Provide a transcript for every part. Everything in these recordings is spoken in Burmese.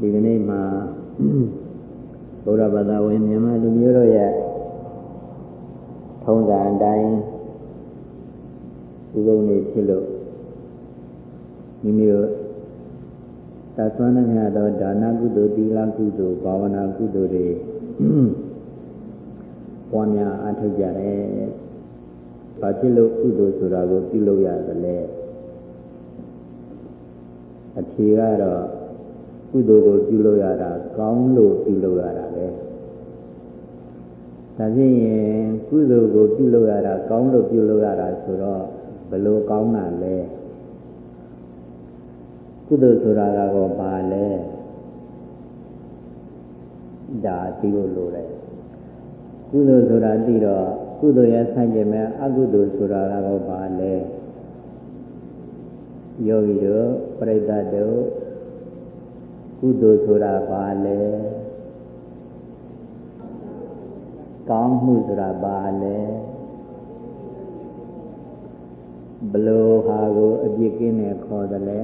ဒီကနေ့မှာဘုရားဘာသာဝင်မြန်မာလူမျိုးတို့ရဲ့ထုံးစံအတိုင်းဒီကုန်းနေဖြစ်လို့မိမိတို့သာသနာ့မြတ်သောဒါနကုသိုလ်သီလကုသိုလ်ဘာဝနာကုသိုလ်တွေပွားများအားထုတ်ကြတယ်။ဘာဖြစ်လို့ကုသိုလ်ဆိုတာကိုပြုလုပ်ရသလဲ။အဖြေကတော့ ကုသိုလ်ကိုပြုလုပ်ရတာကောင်းလို့ပြုလုပ်ရတာပဲဒါဖြင့်ရင်ကုသိုလ်ကိုပြုလုပ်ရတာကောင်းလို့ပြုလုပ်ရတာဆိုတော့ဘယ်လိုကောင်းတာလဲကုသိုလ်ဆိုတာကတော့ဘာလဲဒါသိဖို့လိုတယ်ကုသိုလ်ဆိုတာသိတော့ကုသိုလ်ရဲ့ဆိုင်ကျင်မဲ့အကုသိုလ်ဆိုတာကတော့ဘာလဲယောဂီတို့ပြိဿတို့ ကုသိုလ်ဆိုတာဘာလဲကောင်းမှုဆိုတာဘာလဲဘလို့ဟာကိုအပြစ်ကင်းနဲ့ခေါ်တယ်လဲ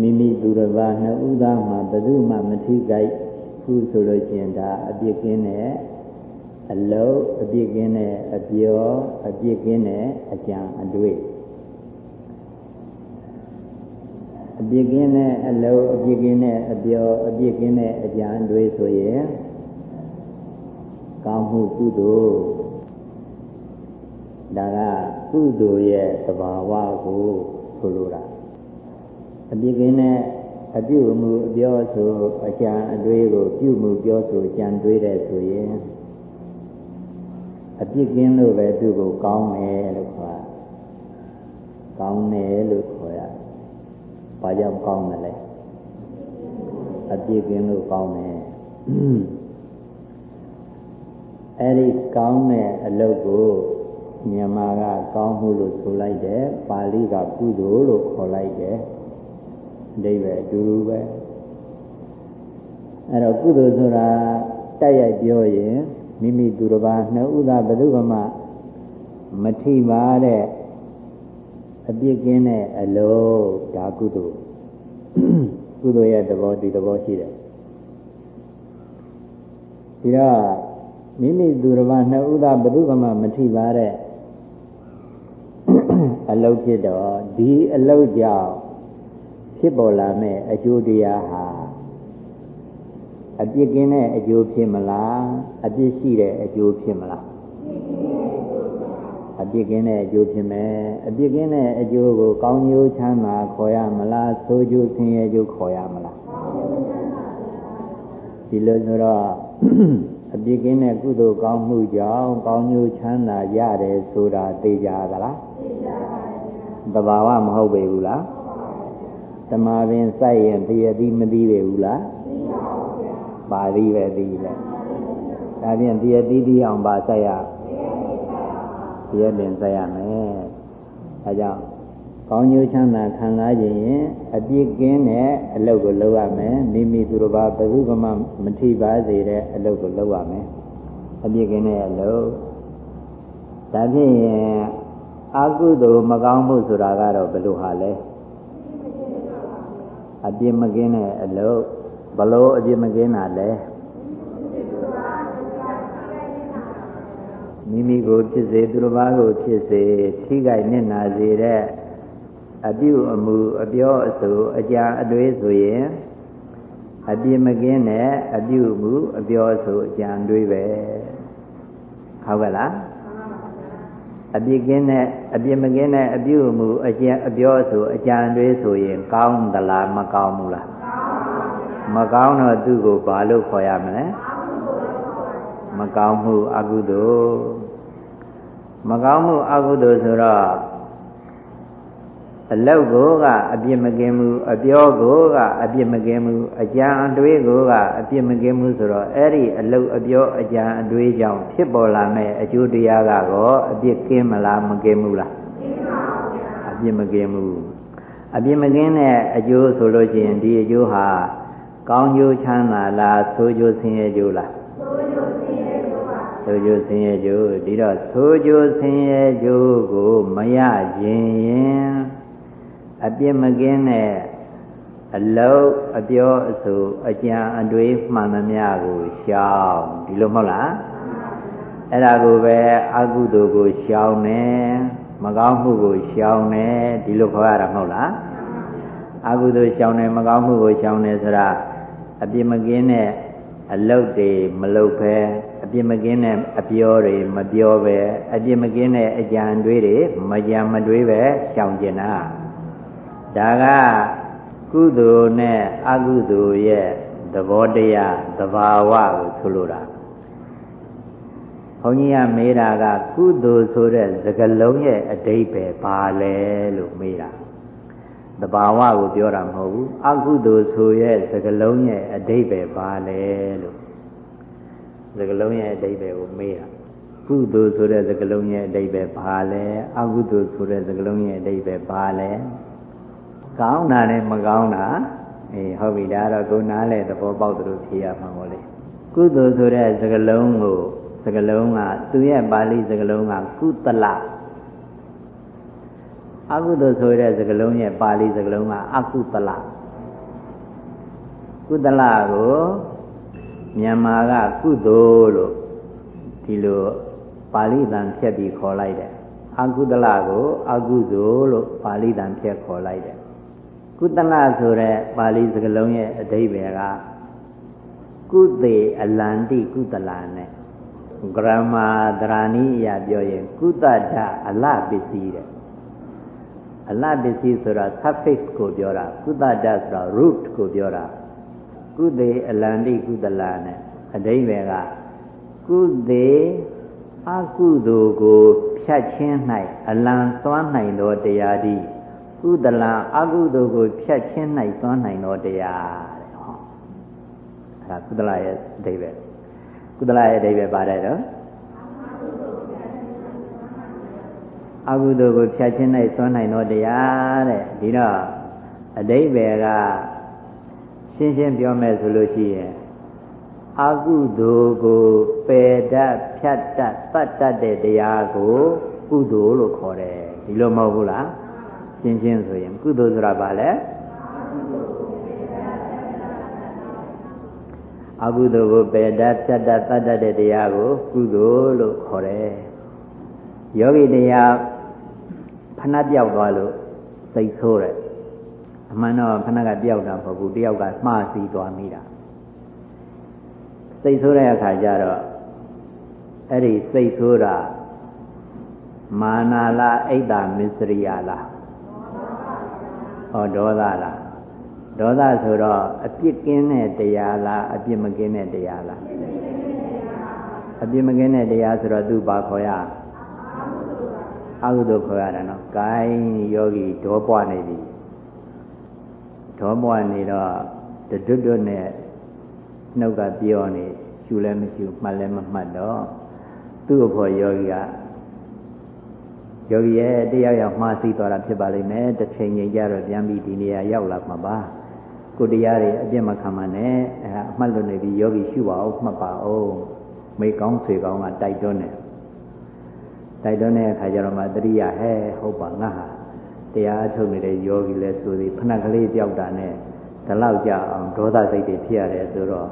မိမိသူတစ်ပါးနှစ်ဦးသားမှာဘယ်သူမှမထိကြိုက်ဘူးဆိုလို့ကျင်ဒါအပြစ်ကင်းတဲ့အလုံးအပြစ်ကင်းတဲ့အပြောအပြစ်ကင်းတဲ့အကြံအတွေ့ အပြစ်ကင်းတဲ့အလုံးအပြစ်ကင်းတဲ့အပြောအပြစ်ကင်းတဲ့အကြံတွေဆိုရင်ကောင်းမှုကုသိုလ်ဒါကကုသိုလ်ရဲ့သဘာဝကိုဆိုလိုတာအပြစ်ကင်းတဲ့အပြုမှုအပြောဆိုအကြံအတွေးကိုပြုမှုပြောဆိုကြံတွေးတဲ့ဆိုရင်အပြစ်ကင်းလို့ပဲသူ့ကိုကောင်းတယ်လို့ခေါ်ကောင်းတယ်လို့ခေါ်ရ ဘာကြောင့်ကောင်းတယ်လဲအပြစ်ကင်းလို့ကောင်းတယ်အဲ့ဒီကောင်းတဲ့အလုပ်ကိုမြန်မာကကောင်းမှုလို့ဆိုလိုက်တယ်ပါဠိကကုသိုလ်လို့ခေါ်လိုက်တယ်အဓိပ္ပာယ်အတူတူပဲအဲ့တော့ကုသိုလ်ဆိုတာတိုက်ရိုက်ပြောရင်မိမိသူတစ်ပါးနှစ်ဥသာဘယ်သူမှမထိပါတဲ့ အပြစ်ကင်းတဲ့အလုံးဒါကုသိုလ်ကုသိုလ်ရဲ့သဘောဒီသဘောရှိတယ်ဒီတော့မိမိသူတစ်ပါးနှစ်ဥသာဘယ်သူမှမထိပါတဲ့အလုံးဖြစ်တော့ဒီအလုံးကြောင့်ဖြစ်ပေါ်လာမဲ့အကျိုးတရားဟာအပြစ်ကင်းတဲ့အကျိုးဖြစ်မလားအပြစ်ရှိတဲ့အကျိုးဖြစ်မလား အပြစ်ကင်းတဲ့အကျိုးဖြစ်မယ်အပြစ်ကင်းတဲ့အကျိုးကိုကောင်းကျိုးချမ်းသာခေါ်ရမလားဆိုးကျိုးဆင်းရဲကျိုးခေါ်ရမလားဒီလိုဆိုတော့အပြစ်ကင်းတဲ့ကုသိုလ်ကောင်းမှုကြောင့်ကောင်းကျိုးချမ်းသာရတယ်ဆိုတာသိကြသလားသိကြပါဘူးသဘာဝမဟုတ်ပေဘူးလားတမာပင်စိုက်ရင်တရတိမသိပေဘူးလားသိပါဘူးဗျာပါဠိပဲသိလဲဒါဖြင့်တရတိသိအောင်ပါစိုက်ရ တရပင်စိုက်ရမယ်ဒါကြောင့်ကောင်းကျိုးချမ်းသာခံစားခြင်းရင်အပြစ်ကင်းတဲ့အလုပ်ကိုလုပ်ရမယ်မိမိသူတစ်ပါးဘယ်သူမှမထိပါစေတဲ့အလုပ်ကိုလုပ်ရမယ်အပြစ်ကင်းတဲ့အလုပ်ဒါဖြင့်အကုသိုလ်မကောင်းမှုဆိုတာကတော့ဘယ်လိုဟာလဲအပြစ်မကင်းတဲ့အလုပ်ဘလို့အပြစ်မကင်းတာလဲ မိမိကိုဖြစ်စေသူတစ်ပါးကိုဖြစ်စေထိခိုက်နစ်နာစေတဲ့အပြုအမူအပြောအဆိုအကြံအတွေးဆိုရင်အပြစ်မကင်းတဲ့အပြုအမူအပြောအဆိုအကြံတွေးပဲဟုတ်ကဲ့လားအပြစ်ကင်းတဲ့အပြစ်မကင်းတဲ့အပြုအမူအကျင့်အပြောဆိုအကြံတွေးဆိုရင်ကောင်းသလားမကောင်းဘူးလားမကောင်းတော့သူ့ကိုဘာလို့ခေါ်ရမလဲ မကောင်းမှုအကုသိုလ်မကောင်းမှုအကုသိုလ်ဆိုတော့အလောက်ကိုကအပြစ်မကင်းမှုအပြောကိုကအပြစ်မကင်းမှုအကြံအတွေးကိုကအပြစ်မကင်းမှုဆိုတော့အဲ့ဒီအလောက်အပြောအကြံအတွေးကြောင့်ဖြစ်ပေါ်လာမဲ့အကျိုးတရားကတော့အပြစ်ကင်းမလားမကင်းဘူးလားကင်းပါဗျာအပြစ်မကင်းဘူးအပြစ်မကင်းတဲ့အကျိုးဆိုလို့ရှိရင်ဒီအကျိုးဟာကောင်းကျိုးချမ်းသာလားဆိုးကျိုးဆင်းရဲကျိုးလားဆိုးကျိုးဆင်းရဲကျိုးပါ ဆိုးကျိုးဆင်းရဲကျိုးဒီတော့ဆိုးကျိုးဆင်းရဲကျိုးကိုမရခြင်းရင်အအပြစ်မကင်းတဲ့အလုံးအပြောအဆိုအကြံအတွေးမှန်သမျှကိုရှောင်ဒီလိုမဟုတ်လားအဲ့ဒါကိုပဲအကုသိုလ်ကိုရှောင်တယ်မကောင်းမှုကိုရှောင်တယ်ဒီလိုခေါ်ရတာမဟုတ်လားအကုသိုလ်ရှောင်တယ်မကောင်းမှုကိုရှောင်တယ်ဆိုတာအပြစ်မကင်းတဲ့အလုတ်တွေမလုတ်ပဲအ ပြစ်မကင်းတဲ့အပြောတွေမပြောပဲအပြစ်မကင်းတဲ့အကြံတွေးတွေမကြံမတွေးပဲရှောင်ကျင်တာဒါကကုသိုလ်နဲ့အကုသိုလ်ရဲ့သဘောတရားသဘာဝကိုဆိုလိုတာဘုန်းကြီးကမေးတာကကုသိုလ်ဆိုတဲ့စကားလုံးရဲ့အဓိပ္ပာယ်ဘာလဲလို့မေးတာသဘာဝကိုပြောတာမဟုတ်ဘူးအကုသိုလ်ဆိုရဲ့စကားလုံးရဲ့အဓိပ္ပာယ်ဘာလဲလို့ စကားလုံးရဲ့အဓိပ္ပာယ်ကိုမေးတာကုသိုလ်ဆိုတဲ့စကားလုံးရဲ့အဓိပ္ပာယ်ဘာလဲအကုသိုလ်ဆိုတဲ့စကားလုံးရဲ့အဓိပ္ပာယ်ဘာလဲကောင်းတာနဲ့မကောင်းတာအေးဟုတ်ပြီဒါတော့ကိုနားလဲသဘောပေါက်သလိုဖြေရမှာမို့လေကုသိုလ်ဆိုတဲ့စကားလုံးကိုစကားလုံးကသူရဲ့ပါဠိစကားလုံးကကုသလအကုသိုလ်ဆိုတဲ့စကားလုံးရဲ့ပါဠိစကားလုံးကအကုသလကုသလကို မြန်မာကကုသိုလ်လို့ဒီလိုပါဠိတန်ဖြတ်ပြီးခေါ်လိုက်တယ်အကုသလကိုအကုသိုလ်လို့ပါဠိတန်ဖြတ်ခေါ်လိုက်တယ်ကုသလဆိုတဲ့ပါဠိစကားလုံးရဲ့အဓိပ္ပာယ်ကကုသေအလန္တိကုသလနဲ့ဂရမဒရာနိအရာပြောရင်ကုသဒအလပစ္စည်းတဲ့အလပစ္စည်းဆိုတာ suffix ကိုပြောတာကုသဒဆိုတာ root ကိုပြောတာ ကုသေအလန္တိကုသလနဲ့အဓိပ္ပာယ်ကကုသေအကုသိုလ်ကိုဖြတ်ချင်း၌အလံစွမ်းနိုင်သောတရားသည်ကုသလအကုသိုလ်ကိုဖြတ်ချင်း၌စွမ်းနိုင်သောတရားတဲ့ဟောအဲဒါကုသလရဲ့အဓိပ္ပာယ်ကုသလရဲ့အဓိပ္ပာယ်ပါတယ်တော့အကုသိုလ်ကိုဖြတ်ချင်း၌စွမ်းနိုင်သောတရားတဲ့ဒီတော့အဓိပ္ပာယ်က ရှင်းရှင်းပြောမယ်ဆိုလို့ရှိရင်အကုသိုလ်ကိုပယ်တတ်ဖြတ်တတ်တတ်တတ်တဲ့တရားကိုကုသိုလ်လို့ခေါ်တယ်ဒီလိုမဟုတ်ဘူးလားရှင်းရှင်းဆိုရင်ကုသိုလ်ဆိုတာဘာလဲအကုသိုလ်ကိုပယ်တတ်ဖြတ်တတ်တတ်တတ်တဲ့တရားကိုကုသိုလ်လို့ခေါ်တယ်ယောဂီတရားဖဏပြောက်သွားလို့စိတ်ဆိုးတယ် အမှန်တော့ဖဏကပြောက်တာမဟုတ်ဘူးတယောက်ကမှားစီသွားမိတာစိတ်ဆိုးတဲ့အခါကျတော့အဲ့ဒီစိတ်ဆိုးတာမာနာလားအိတ်တာမစ္စရိယလားဟောဒေါသလားဒေါသဆိုတော့အပြစ်ကင်းတဲ့တရားလားအပြစ်မကင်းတဲ့တရားလားအပြစ်မကင်းတဲ့တရားဆိုတော့သူ့ဘာခေါ်ရအကုသိုလ်ခေါ်ရတာနော် gain ယောဂီဒေါပွားနေပြီ ဒေါပွားနေတော့တတွတ်တွတ်နဲ့နှုတ်ကပြောနေရှူလည်းမရှူမှတ်လည်းမမှတ်တော့သူ့အဖို့ယောဂီကယောဂီရဲ့တရားရောက်မှားသိသွားတာဖြစ်ပါလိမ့်မယ်တစ်ချိန်ချိန်ကျတော့ပြန်ပြီးဒီနေရာရောက်လာမှာပါကိုတရားတွေအပြစ်မခံမနဲ့အဲအမှတ်လွတ်နေပြီးယောဂီရှုပါအောင်မှတ်ပါအောင်မိကောင်းဆွေကောင်းကတိုက်တွန်းတယ်တိုက်တွန်းတဲ့အခါကျတော့မှတတိယဟဲဟုတ်ပါငါဟာ တရားအထုတ်နေတဲ့ယောဂီလဲဆိုသည်ဖဏကလေးပြောက်တာနဲ့ဒီလောက်ကြအောင်ဒေါသစိတ်တွေဖြစ်ရတယ်ဆိုတော့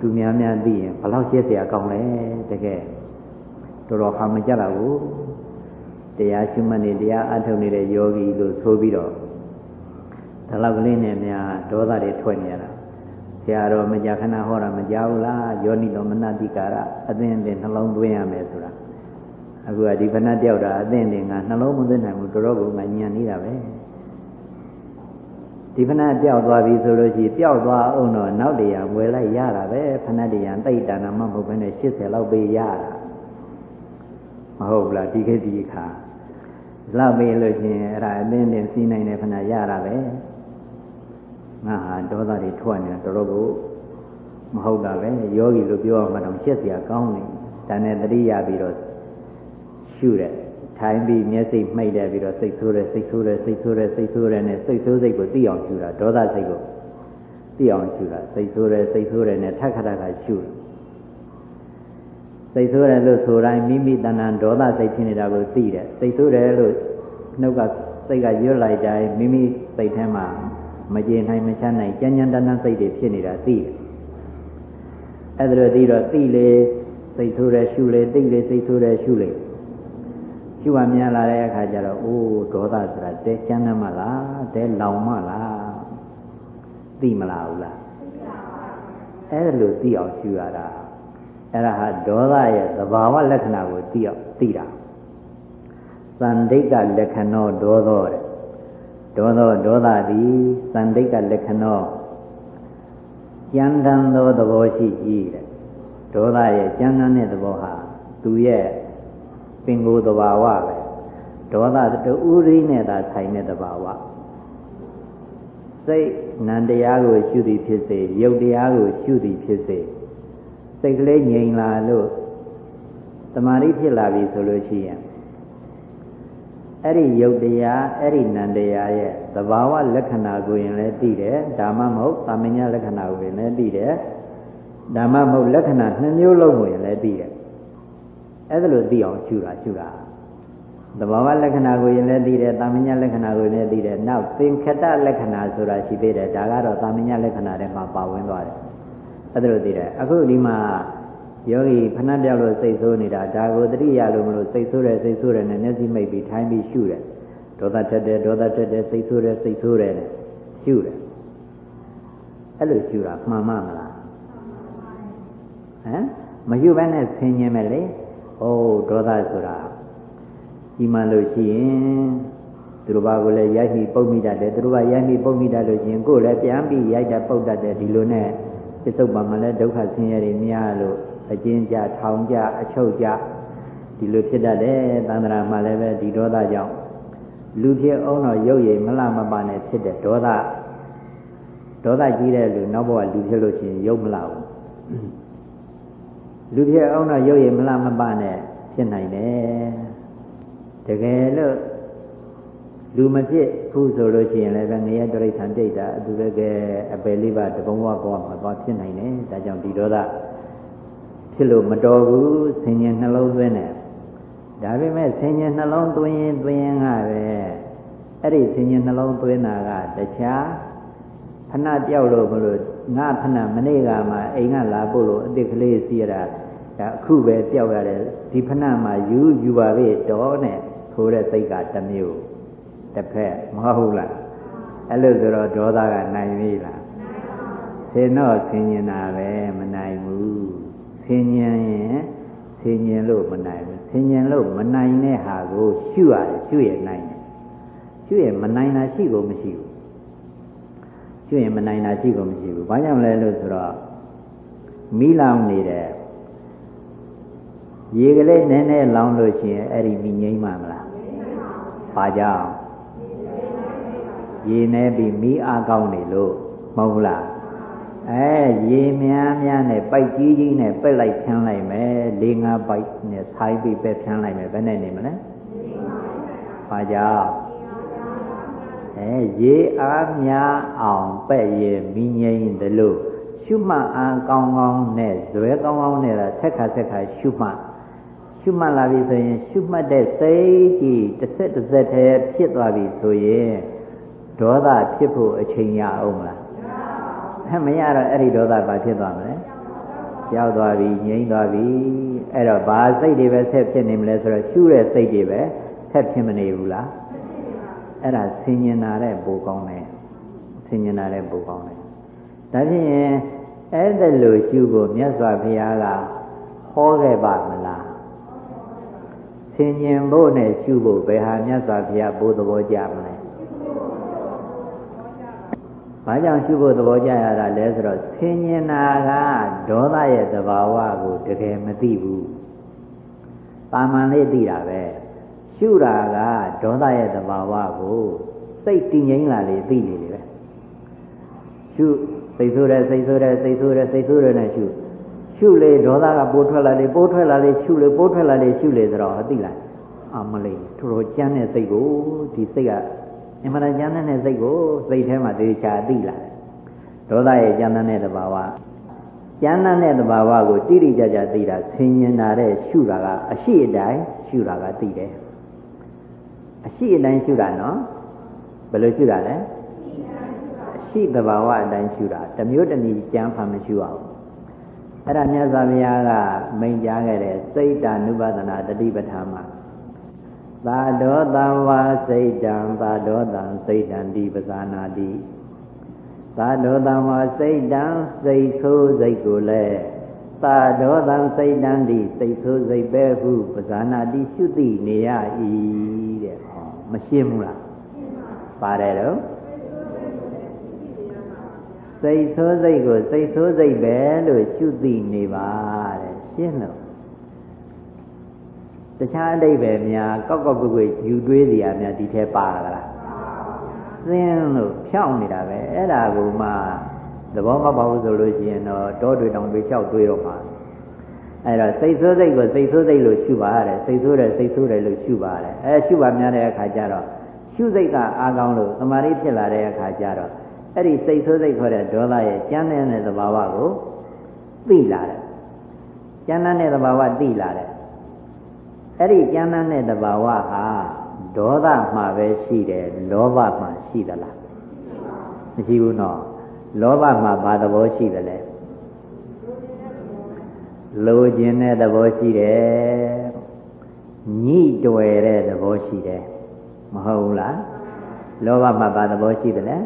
သူများများသိရင်ဘလောက်ရှက်เสียကောင်းလဲတကယ်တော်တော်ဟာမကြတာကိုတရားရှုမှတ်နေတရားအထုတ်နေတဲ့ယောဂီလို့ဆိုပြီးတော့ဒီလောက်ကလေးနဲ့များဒေါသတွေထွက်နေရတာဆရာတော်မကြာခဏဟောတာမကြောက်လားယောနိတော်မနတိကာရအသင်အသင်နှလုံးသွင်းရမယ်ဆိုတာ အခုကဒီဖဏတယောက်တာအသင်တင်ကနှလုံးမသွင်းနိုင်ဘူးတော်တော်ကငါညံနေတာပဲဒီဖဏပျောက်သွားပြီဆိုလို့ရှိရင်ပျောက်သွားအောင်တော့နောက်တရံဝယ်လိုက်ရတာပဲဖဏတရံတိတ်တဏ္ဍမမဟုတ်ဘဲနဲ့80လောက်ပေးရတာမဟုတ်ဘူးလားဒီခေတ်ဒီခါလောက်ပေးလို့ရှိရင်အဲ့ဒါအသင်းတင်စီးနိုင်တဲ့ဖဏရတာပဲငါဟာဒေါသတွေထွက်နေတော်တော်ကိုမဟုတ်တာပဲယောဂီလို့ပြောရမှတော့ရှက်စရာကောင်းနေဒါနဲ့တတိယပြီးတော့ ရှုတဲ့ထိုင်ပြီးမျက်စိမှိတ်တယ်ပြီးတော့စိတ်ဆိုးတယ်စိတ်ဆိုးတယ်စိတ်ဆိုးတယ်စိတ်ဆိုးတယ်နဲ့စိတ်ဆိုးစိတ်ကိုသိအောင်ရှုတာဒေါသစိတ်ကိုသိအောင်ရှုတာစိတ်ဆိုးတယ်စိတ်ဆိုးတယ်နဲ့ထက်ခါထက်ခါရှုစိတ်ဆိုးတယ်လို့ဆိုတိုင်းမိမိတဏ္ဍဒေါသစိတ်ဖြစ်နေတာကိုသိတယ်စိတ်ဆိုးတယ်လို့နှုတ်ကစစိတ်ကရွတ်လိုက်တိုင်းမိမိစိတ်ထဲမှာမကျေနိုင်မချမ်းနိုင်ကြမ်းကြမ်းတမ်းတမ်းစိတ်တွေဖြစ်နေတာသိတယ်အဲ့ဒါလို့သိတော့သိလေစိတ်ဆိုးတယ်ရှုလေသိလေစိတ်ဆိုးတယ်ရှုလေ ရှုမှများလာတဲ့အခါကျတော့အိုးဒေါသဆိုတာတဲချမ်းမ်းမလားတဲလောင်မလားသိမလားဘူးလားအဲ့ဒါလို့သိအောင်ရှုရတာအဲ့ဒါဟာဒေါသရဲ့သဘာဝလက္ခဏာကိုသိအောင်သိတာသန္တိကလက္ခဏောဒေါသောတဲ့ဒေါသောဒေါသသည်သန္တိကလက္ခဏောကြံတန်သောသဘောရှိ၏တဲ့ဒေါသရဲ့ကြံတန်တဲ့သဘောဟာသူရဲ့ ပင်ကိုယ်သဘာဝပဲဒေါသတူရိနဲ့သာဆိုင်တဲ့သဘာဝစိတ်နံတရားကိုရှုသည်ဖြစ်စေရုပ်တရားကိုရှုသည်ဖြစ်စေစိတ်ကလေးငြိမ်လာလို့တမာတိဖြစ်လာပြီဆိုလို့ရှိရင်အဲ့ဒီယုတ်တရားအဲ့ဒီနံတရားရဲ့သဘာဝလက္ခဏာကိုရင်လည်းသိတယ်ဓမ္မမဟုတ်သမညာလက္ခဏာကိုရင်လည်းသိတယ်ဓမ္မမဟုတ်လက္ခဏာနှစ်မျိုးလုံးကိုရင်လည်းသိတယ် အဲ့ဒါလို့သိအောင်ရှုတာရှုတာသဘာဝလက္ခဏာကိုရင်လည်းသိတယ်သမညာလက္ခဏာကိုလည်းသိတယ်နောက်သင်္ခတလက္ခဏာဆိုတာရှိသေးတယ်ဒါကတော့သမညာလက္ခဏာထဲမှာပါဝင်သွားတယ်အဲ့ဒါလို့သိတယ်အခုဒီမှာယောဂီဖဏပြောက်လို့စိတ်ဆိုးနေတာဒါကိုတတိယလို့မလို့စိတ်ဆိုးတယ်စိတ်ဆိုးတယ်နဲ့မျက်စိမိတ်ပြီးထိုင်းပြီးရှုတယ်ဒေါသထက်တယ်ဒေါသထက်တယ်စိတ်ဆိုးတယ်စိတ်ဆိုးတယ်နဲ့ရှုတယ်အဲ့လိုရှုတာမှန်မှမလားဟမ်မရှုဘဲနဲ့ဆင်ញင်မဲ့လေ ဩဒေါသဆိုတာဒီမှလို့ရှိရင်သူတို့ဘာကိုလည်းရိုက်ပြီးပုတ်မိတတ်တယ်သူတို့ကရိုက်ပြီးပုတ်မိတတ်လို့ရှိရင်ကိုယ်လည်းပြန်ပြီးရိုက်တတ်ပုတ်တတ်တယ်ဒီလိုနဲ့ပစ္စုပန်မှာလည်းဒုက္ခဆင်းရဲတွေများလို့အကျဉ်းကြထောင်ကြအချုပ်ကြဒီလိုဖြစ်တတ်တယ်သန္တရာမှာလည်းပဲဒီဒေါသကြောင့်လူဖြစ်အောင်တော့ရုပ်ရည်မလှမပနဲ့ဖြစ်တဲ့ဒေါသဒေါသကြီးတဲ့လူနောက်ဘဝလူဖြစ်လို့ရှိရင်ရုပ်မလှဘူး လူဖြစ်အောင်တော့ရုပ်ရည်မလှမပနဲ့ဖြစ်နိုင်တယ်တကယ်လို့လူမဖြစ်ဘူးဆိုလို့ရှိရင်လည်းပဲငရဲတရိษံတိတ်တာအတူတကယ်အပယ်လေးပါတဘုံဘဝဘဝမှာသွားဖြစ်နိုင်တယ်ဒါကြောင့်ဒီဒေါသဖြစ်လို့မတော်ဘူးဆင်ញင်နှလုံးသွင်းတယ်ဒါပေမဲ့ဆင်ញင်နှလုံးသွင်းရင်သွင်းရင်ကပဲအဲ့ဒီဆင်ញင်နှလုံးသွင်းတာကတခြားဖဏပြောက်လို့မလို့ ငါဖဏမနေ့ကမှအိမ်ကလာပို့လို့အစ်စ်ကလေးစီးရတာဒါအခုပဲပျောက်ရတယ်ဒီဖဏမှာယူယူပါပဲတော့နဲ့ထိုးတဲ့စိတ်ကတစ်မျိုးတစ်ဖက်မဟုတ်လားအဲ့လိုဆိုတော့ဒေါသကနိုင်ပြီလားဆင်းတော့ဆင်းရင်တာပဲမနိုင်ဘူးဆင်းရင်ရင်ဆင်းရင်လို့မနိုင်ဘူးဆင်းရင်လို့မနိုင်တဲ့ဟာကိုရှုရတယ်ရှုရနိုင်တယ်ရှုရမနိုင်တာရှိကိုမရှိဘူး ရှုရင်မနိုင်တာရှိကိုမရှိဘူးဘာကြောင့်လဲလို့ဆိုတော့မိလောင်နေတဲ့ရေကလေးနည်းနည်းလောင်လို့ရှိရင်အဲ့ဒီမိငိမ့်မှာမလားဘာကြောင့်ရေနေပြီးမိအားကောင်းနေလို့မဟုတ်လားအဲရေများများနဲ့ပိုက်ကြီးကြီးနဲ့ပက်လိုက်ဖြန်းလိုက်မယ်၄၅ပိုက်နဲ့ဆိုင်ပြီးပက်ဖြန်းလိုက်မယ်ဘယ်နဲ့နေမလဲဘာကြောင့် အဲရေအားများအောင်ပက်ရေမိငိမ့်တယ်လို့ရှုမှတ်အားကောင်းကောင်းနဲ့ဇွဲကောင်းကောင်းနဲ့လားဆက်ခါဆက်ခါရှုမှတ်ရှုမှတ်လာပြီဆိုရင်ရှုမှတ်တဲ့စိတ်ကြီးတစ်ဆက်တစ်ဆက်တည်းဖြစ်သွားပြီဆိုရင်ဒေါသဖြစ်ဖို့အချိန်ရအောင်မလားအဲမရတော့အဲ့ဒီဒေါသဘာဖြစ်သွားမလဲကြောက်သွားပြီငြိမ်းသွားပြီအဲ့တော့ဘာစိတ်တွေပဲဆက်ဖြစ်နေမလဲဆိုတော့ရှုတဲ့စိတ်တွေပဲဆက်ဖြစ်မနေဘူးလား အဲ့ဒါဆင်ញင်နာတဲ့ပိုကောင်းတယ်ဆင်ញင်နာတဲ့ပိုကောင်းတယ်ဒါဖြင့်အဲ့ဒါလိုရှုဖို့မြတ်စွာဘုရားကဟောခဲ့ပါမလားဆင်ញင်ဖို့နဲ့ရှုဖို့ဘယ်ဟာမြတ်စွာဘုရားဘိုးသဘောကြမလဲဘာကြောင့်ရှုဖို့သဘောကျရတာလဲဆိုတော့ဆင်ញင်နာကဒေါသရဲ့သဘာဝကိုတကယ်မသိဘူး။တာမန်လေးသိတာပဲ။ ရှုတာကဒေါသရဲ့သဘာဝကိုစိတ်တည်ငြိမ်လာလေသိနေတယ်ပဲ။ရှုစိတ်ဆိုးတယ်စိတ်ဆိုးတယ်စိတ်ဆိုးတယ်စိတ်ဆိုးတယ်နဲ့ရှုရှုလေဒေါသကပိုးထွက်လာလေပိုးထွက်လာလေရှုလေပိုးထွက်လာလေရှုလေဆိုတော့သိလား။အမလေးထိုးတော်ကြမ်းတဲ့စိတ်ကိုဒီစိတ်ကအမှန်တရားကျမ်းတဲ့စိတ်ကိုစိတ်ထဲမှာသေချာသိလာတယ်ဒေါသရဲ့ကျမ်းတဲ့သဘာဝကျမ်းတဲ့သဘာဝကိုတိတိကျကျသိတာဆင်ញင်တာတဲ့ရှုတာကအရှိအတိုင်းရှုတာကသိတယ် အရှိအတိုင်းရှုတာနော်ဘယ်လိုရှုတာလဲရှိသဘာဝအတိုင်းရှုတာတမျိုးတနည်းကြမ်းဖန်မရှုအောင်အဲ့ဒါမြတ်စွာဘုရားကမိန့်ကြားခဲ့တဲ့စိတ်တ ानु ပဒနာတတိပဋ္ဌာန်မှာသာဒောတံဝါစိတ်တံသာဒောတံစိတ်တံဒီပဇာနာတိသာဒောတံဝါစိတ်တံစိတ်ဆိုးစိတ်ကိုလည်းသာဒောတံစိတ်တံဒီစိတ်ဆိုးစိတ်ပဲဟုပဇာနာတိရှုသိနေရ၏တဲ့ဟော မရှင်းဘူးလားပါတယ်တော့စိတ်ဆိုးစိတ်ကိုစိတ်ဆိုးစိတ်ပဲလို့ရှုသိနေပါတဲ့ရှင်းလို့တခြားအတိတ်ပဲများကောက်ကောက်ကွယ်ကွယ်ယူတွေးစရာများဒီထဲပါလာလားသင်းလို့ဖြောင်းနေတာပဲအဲ့ဒါကိုမှသဘောမပေါဘူးဆိုလို့ရှိရင်တော့တောတွေတောင်တွေလျှောက်တွေးတော့မှာ အဲ့တော့စိတ်ဆိုးစိတ်ကိုစိတ်ဆိုးစိတ်လို့ရှုပါရတယ်စိတ်ဆိုးတယ်စိတ်ဆိုးတယ်လို့ရှုပါရတယ်အဲရှုပါများတဲ့အခါကျတော့ရှုစိတ်ကအားကောင်းလို့သမာဓိဖြစ်လာတဲ့အခါကျတော့အဲ့ဒီစိတ်ဆိုးစိတ်ခေါ်တဲ့ဒေါသရဲ့ကျမ်းတဲ့သဘာဝကိုသိလာတယ်ကျမ်းတဲ့သဘာဝသိလာတယ်အဲ့ဒီကျမ်းတဲ့သဘာဝဟာဒေါသမှပဲရှိတယ်လောဘမှရှိသလားမရှိဘူးနော်လောဘမှာဘာသဘောရှိသလဲ လိုခြင်းတဲ့သဘောရှိတယ်ညှိတွယ်တဲ့သဘောရှိတယ်မဟုတ်ဘူးလားလောဘမှာဘာသဘောရှိသလဲ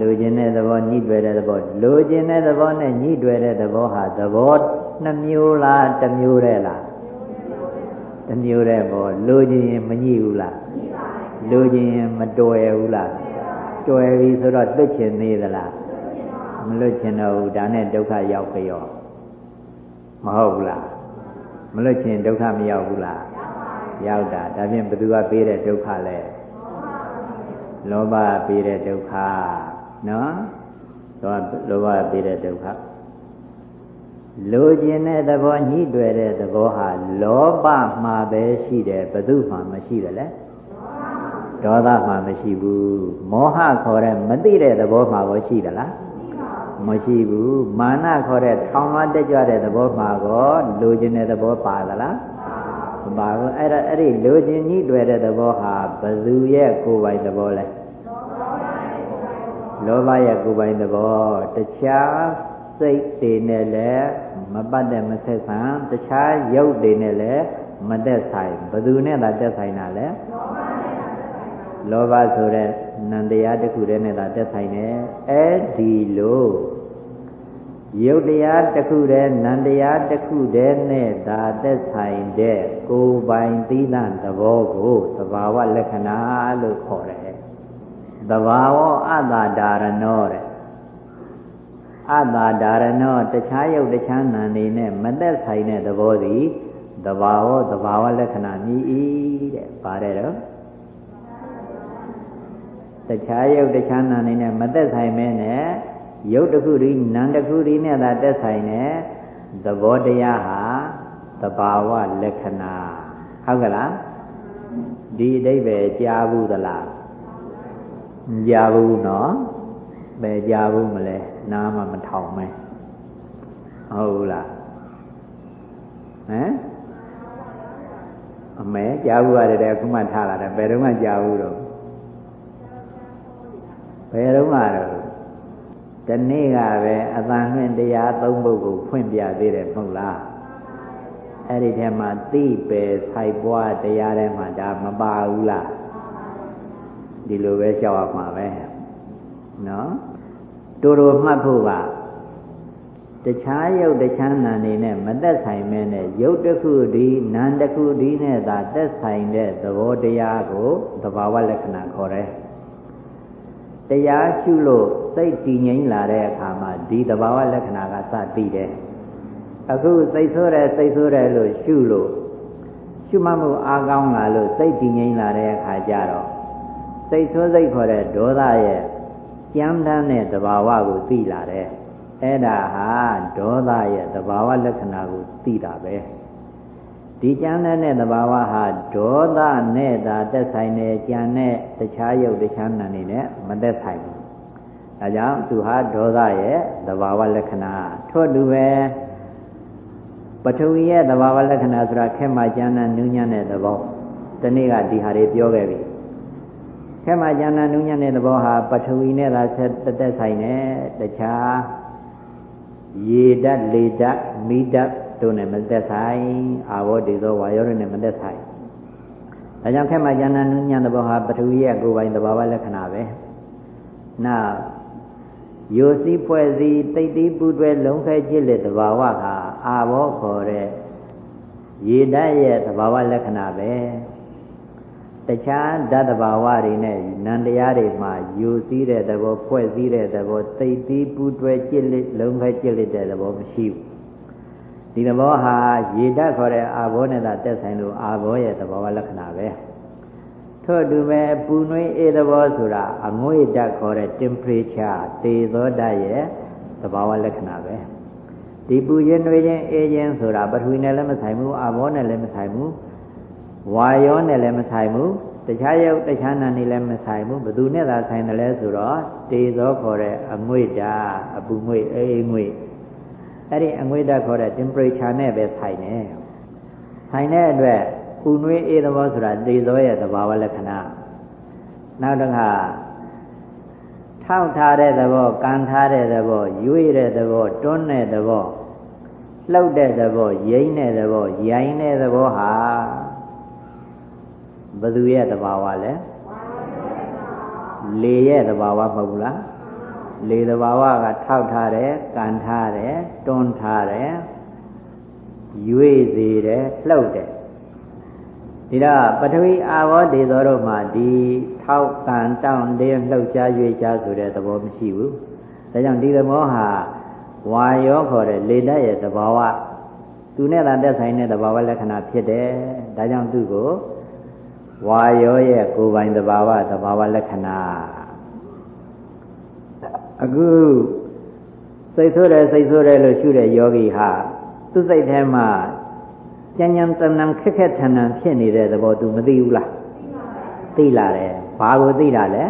လိုခြင်းတဲ့သဘောညှိတွယ်တဲ့သဘောလိုခြင်းတဲ့သဘောနဲ့ညှိတွယ်တဲ့သဘောဟာသဘောနှမျိုးလားတစ်မျိုးတည်းလားတစ်မျိုးတည်းဘောလိုခြင်းမညှိဘူးလားလိုခြင်းမတွယ်ဘူးလားတွယ်ပြီဆိုတော့လွတ်ချင်သေးသလား မလွတ်ချင်တော့ဘူးဒါနဲ့ဒုက္ခရောက်ကြရောမဟုတ်ဘူးလားမလွတ်ချင်ဒုက္ခမရောက်ဘူးလားရောက်တာဒါဖြင့်ဘယ်သူကပေးတဲ့ဒုက္ခလဲလောဘပေးတဲ့ဒုက္ခနော်လောလောဘပေးတဲ့ဒုက္ခလိုချင်တဲ့သဘောညှိတွယ်တဲ့သဘောဟာလောဘမှာပဲရှိတယ်ဘယ်သူမှမရှိတယ်လေဒေါသမှမရှိဘူးမောဟခေါ်တဲ့မသိတဲ့သဘောမှကိုရှိသလား မရှိဘူးမာနခေါ်တဲ့ထောင်လွှားတက်ကြွတဲ့သဘောမှကိုလိုချင်တဲ့သဘောပါသလားမပါဘူးအဲ့ဒါအဲ့ဒီလိုချင်ကြီးတွေ့တဲ့သဘောဟာဘသူရဲ့ကိုယ်ပိုင်သဘောလဲလောဘရဲ့ကိုယ်ပိုင်သဘောတခြားစိတ်တွေနဲ့လည်းမပတ်တဲ့မဆက်ဆံတခြားရုပ်တွေနဲ့လည်းမသက်ဆိုင်ဘသူနဲ့သာသက်ဆိုင်တာလဲလောဘဆိုတဲ့နန္တရားတစ်ခုတည်းနဲ့သာသက်ဆိုင်တယ်အဲ့ဒီလို ရုပ်တရားတစ်ခုတည်းနန္တရားတစ်ခုတည်းနဲ့သာသက်ဆိုင်တဲ့ကိုယ်ပိုင်သီးသန့်သဘောကိုသဘာဝလက္ခဏာလို့ခေါ်တယ်သဘာဝအတ္တဒါရဏောတဲ့အတ္တဒါရဏောတခြားရုပ်တခြားနာနေနဲ့မသက်ဆိုင်တဲ့သဘောသည်သဘာဝသဘာဝလက္ခဏာမြည်၏တဲ့ပါတယ်တော့တခြားရုပ်တခြားနာနေနဲ့မသက်ဆိုင်မဲနဲ့ ရုပ်တစ်ခုဒီနာမ်တစ်ခုဒီနဲ့သာသက်ဆိုင်တဲ့သဘောတရားဟာသဘာဝလက္ခဏာဟုတ်ကလားဒီအဓိပ္ပာယ်ကြားဘူးသလားမကြားဘူးနော်ဘယ်ကြားဘူးမလဲနားမှမထောင်မဲဟုတ်ဘူးလားဟမ်အမဲကြားဘူးရတယ်တဲ့အခုမှထားလာတယ်ဘယ်တော့မှကြားဘူးတော့ဘယ်တော့မှတော့ ဒီနေ့ကပဲအတန်နှင့်တရားသုံးပုဒ်ကိုဖွင့်ပြသေးတယ်မဟုတ်လားအဲ့ဒီထဲမှာသိပဲဆိုင်ပွားတရားထဲမှာဒါမပါဘူးလားဒီလိုပဲကြောက်ရမှာပဲနော်တူတူမှတ်ဖို့ကတခြားယုတ်တခြားနာနေနဲ့မသက်ဆိုင်မဲနဲ့ယုတ်တစ်ခုဒီနာတစ်ခုဒီနဲ့သာသက်ဆိုင်တဲ့သဘောတရားကိုသဘာဝလက္ခဏာခေါ်တယ် တရားရှုလို့စိတ်တည်ငြိမ်လာတဲ့အခါမှာဒီသဘာဝလက္ခဏာကစသိတယ်အခုစိတ်ဆိုးတယ်စိတ်ဆိုးတယ်လို့ရှုလို့ရှုမှတ်မှုအားကောင်းလာလို့စိတ်တည်ငြိမ်လာတဲ့အခါကျတော့စိတ်ဆိုးစိတ်ခေါ်တဲ့ဒေါသရဲ့ကြမ်းတမ်းတဲ့သဘာဝကိုသိလာတယ်အဲ့ဒါဟာဒေါသရဲ့သဘာဝလက္ခဏာကိုသိတာပဲ ဒီကြမ်းတဲ့သဘာဝဟာဒေါသနဲ့သာသက်ဆိုင်တဲ့ကြံတဲ့တခြားယုတ်တခြားနာနေနဲ့မသက်ဆိုင်ဘူးဒါကြောင့်သူဟာဒေါသရဲ့သဘာဝလက္ခဏာထို့တူပဲပထဝီရဲ့သဘာဝလက္ခဏာဆိုတာခဲမှကျမ်းတဲ့နူးညံ့တဲ့သဘောဒီနေ့ကဒီဟာတွေပြောခဲ့ပြီခဲမှာဉာဏ်နုညံ့တဲ့သဘောဟာပထဝီနဲ့သာဆက်တက်ဆိုင်တယ်တခြားရေဓာတ်လေဓာတ်မိဓာတ် တို့နဲ့မသက်ဆိုင်အာဘောတေသောဝါယောတွေနဲ့မသက်ဆိုင်ဒါကြောင့်ခဲမှာဉာဏ်နုညံ့သဘောဟာပထဝီရဲ့ကိုယ်ပိုင်သဘာဝလက္ခဏာပဲနောက်ယိုစီးဖွဲ့စည်းတိတ်တိပူတွဲလုံးခဲကြည့်လက်သဘာဝကအာဘောခေါ်တဲ့ရေဓာတ်ရဲ့သဘာဝလက္ခဏာပဲတခြားဓာတ်တဘာဝတွေနဲ့နန္တရားတွေမှာယူစည်းတဲ့သဘောဖွဲ့စည်းတဲ့သဘောသိသိပူတွဲကြစ်လက်လုံးခဲကြစ်လက်တဲ့သဘောမရှိဘူး ဒီသဘောဟာရေဓာတ်ခေါ်တဲ့အာဘောနဲ့သာတက်ဆိုင်လို့အာဘောရဲ့သဘောဝလက္ခဏာပဲထို့အတူပဲပူနွေးအေးသဘောဆိုတာအငွေ့ဓာတ်ခေါ်တဲ့ temperature တေသောဓာတ်ရဲ့သဘာဝလက္ခဏာပဲဒီပူခြင်းနှွေးခြင်းအေးခြင်းဆိုတာပထဝီနဲ့လည်းမဆိုင်ဘူးအာဘောနဲ့လည်းမဆိုင်ဘူးဝါယောနဲ့လည်းမဆိုင်ဘူးတခြားရုပ်တခြားနာနေလည်းမဆိုင်ဘူးဘသူနဲ့သာဆိုင်တယ်လဲဆိုတော့တေသောခေါ်တဲ့အငွေ့ဓာတ်အပူငွေ့အေးငွေ့ အဲ့ဒီအငွေ့ဓာတ်ခေါ်တဲ့ temperature နဲ့ပဲဆိုင်တယ်ဆိုင်တဲ့အတွက်ပူနွေးအေးသဘောဆိုတာတေသောရဲ့သဘာဝလက္ခဏာနောက်တစ်ခါထောက်ထားတဲ့သဘောကန်ထားတဲ့သဘောရွေ့တဲ့သဘောတွန်းတဲ့သဘောလှုပ်တဲ့သဘောရိမ့်တဲ့သဘောရိုင်းတဲ့သဘောဟာဘသူရဲ့သဘာဝလဲလေရဲ့သဘာဝမဟုတ်ဘူးလား လေသဘာဝကထောက်ထားတယ်ကန်ထားတယ်တွန်းထားတယ်ရွေ့စေတယ်လှုပ်တယ်ဒီတော့ပထဝီအာဘောဒေသောတို့မှာဒီထောက်ကန်တောင့်တင်းလှုပ်ရှားရွေ့ရှားဆိုတဲ့သဘောမရှိဘူးဒါကြောင့်ဒီသဘောဟာဝါယောခေါ်တဲ့လေတတ်ရဲ့သဘာဝသူနဲ့သာတက်ဆိုင်တဲ့သဘာဝလက္ခဏာဖြစ်တယ်ဒါကြောင့်သူ့ကိုဝါယောရဲ့ကိုယ်ပိုင်သဘာဝသဘာဝလက္ခဏာ အခုစိတ်ဆိုးတယ်စိတ်ဆိုးတယ်လို့ရှုတဲ့ယောဂီဟာသူ့စိတ်ထဲမှာကြံကြံတဏံခက်ခက်ထန်ထန်ဖြစ်နေတဲ့သဘော तू မသိဘူးလားသိလာတယ်ဘာကိုသိတာလဲ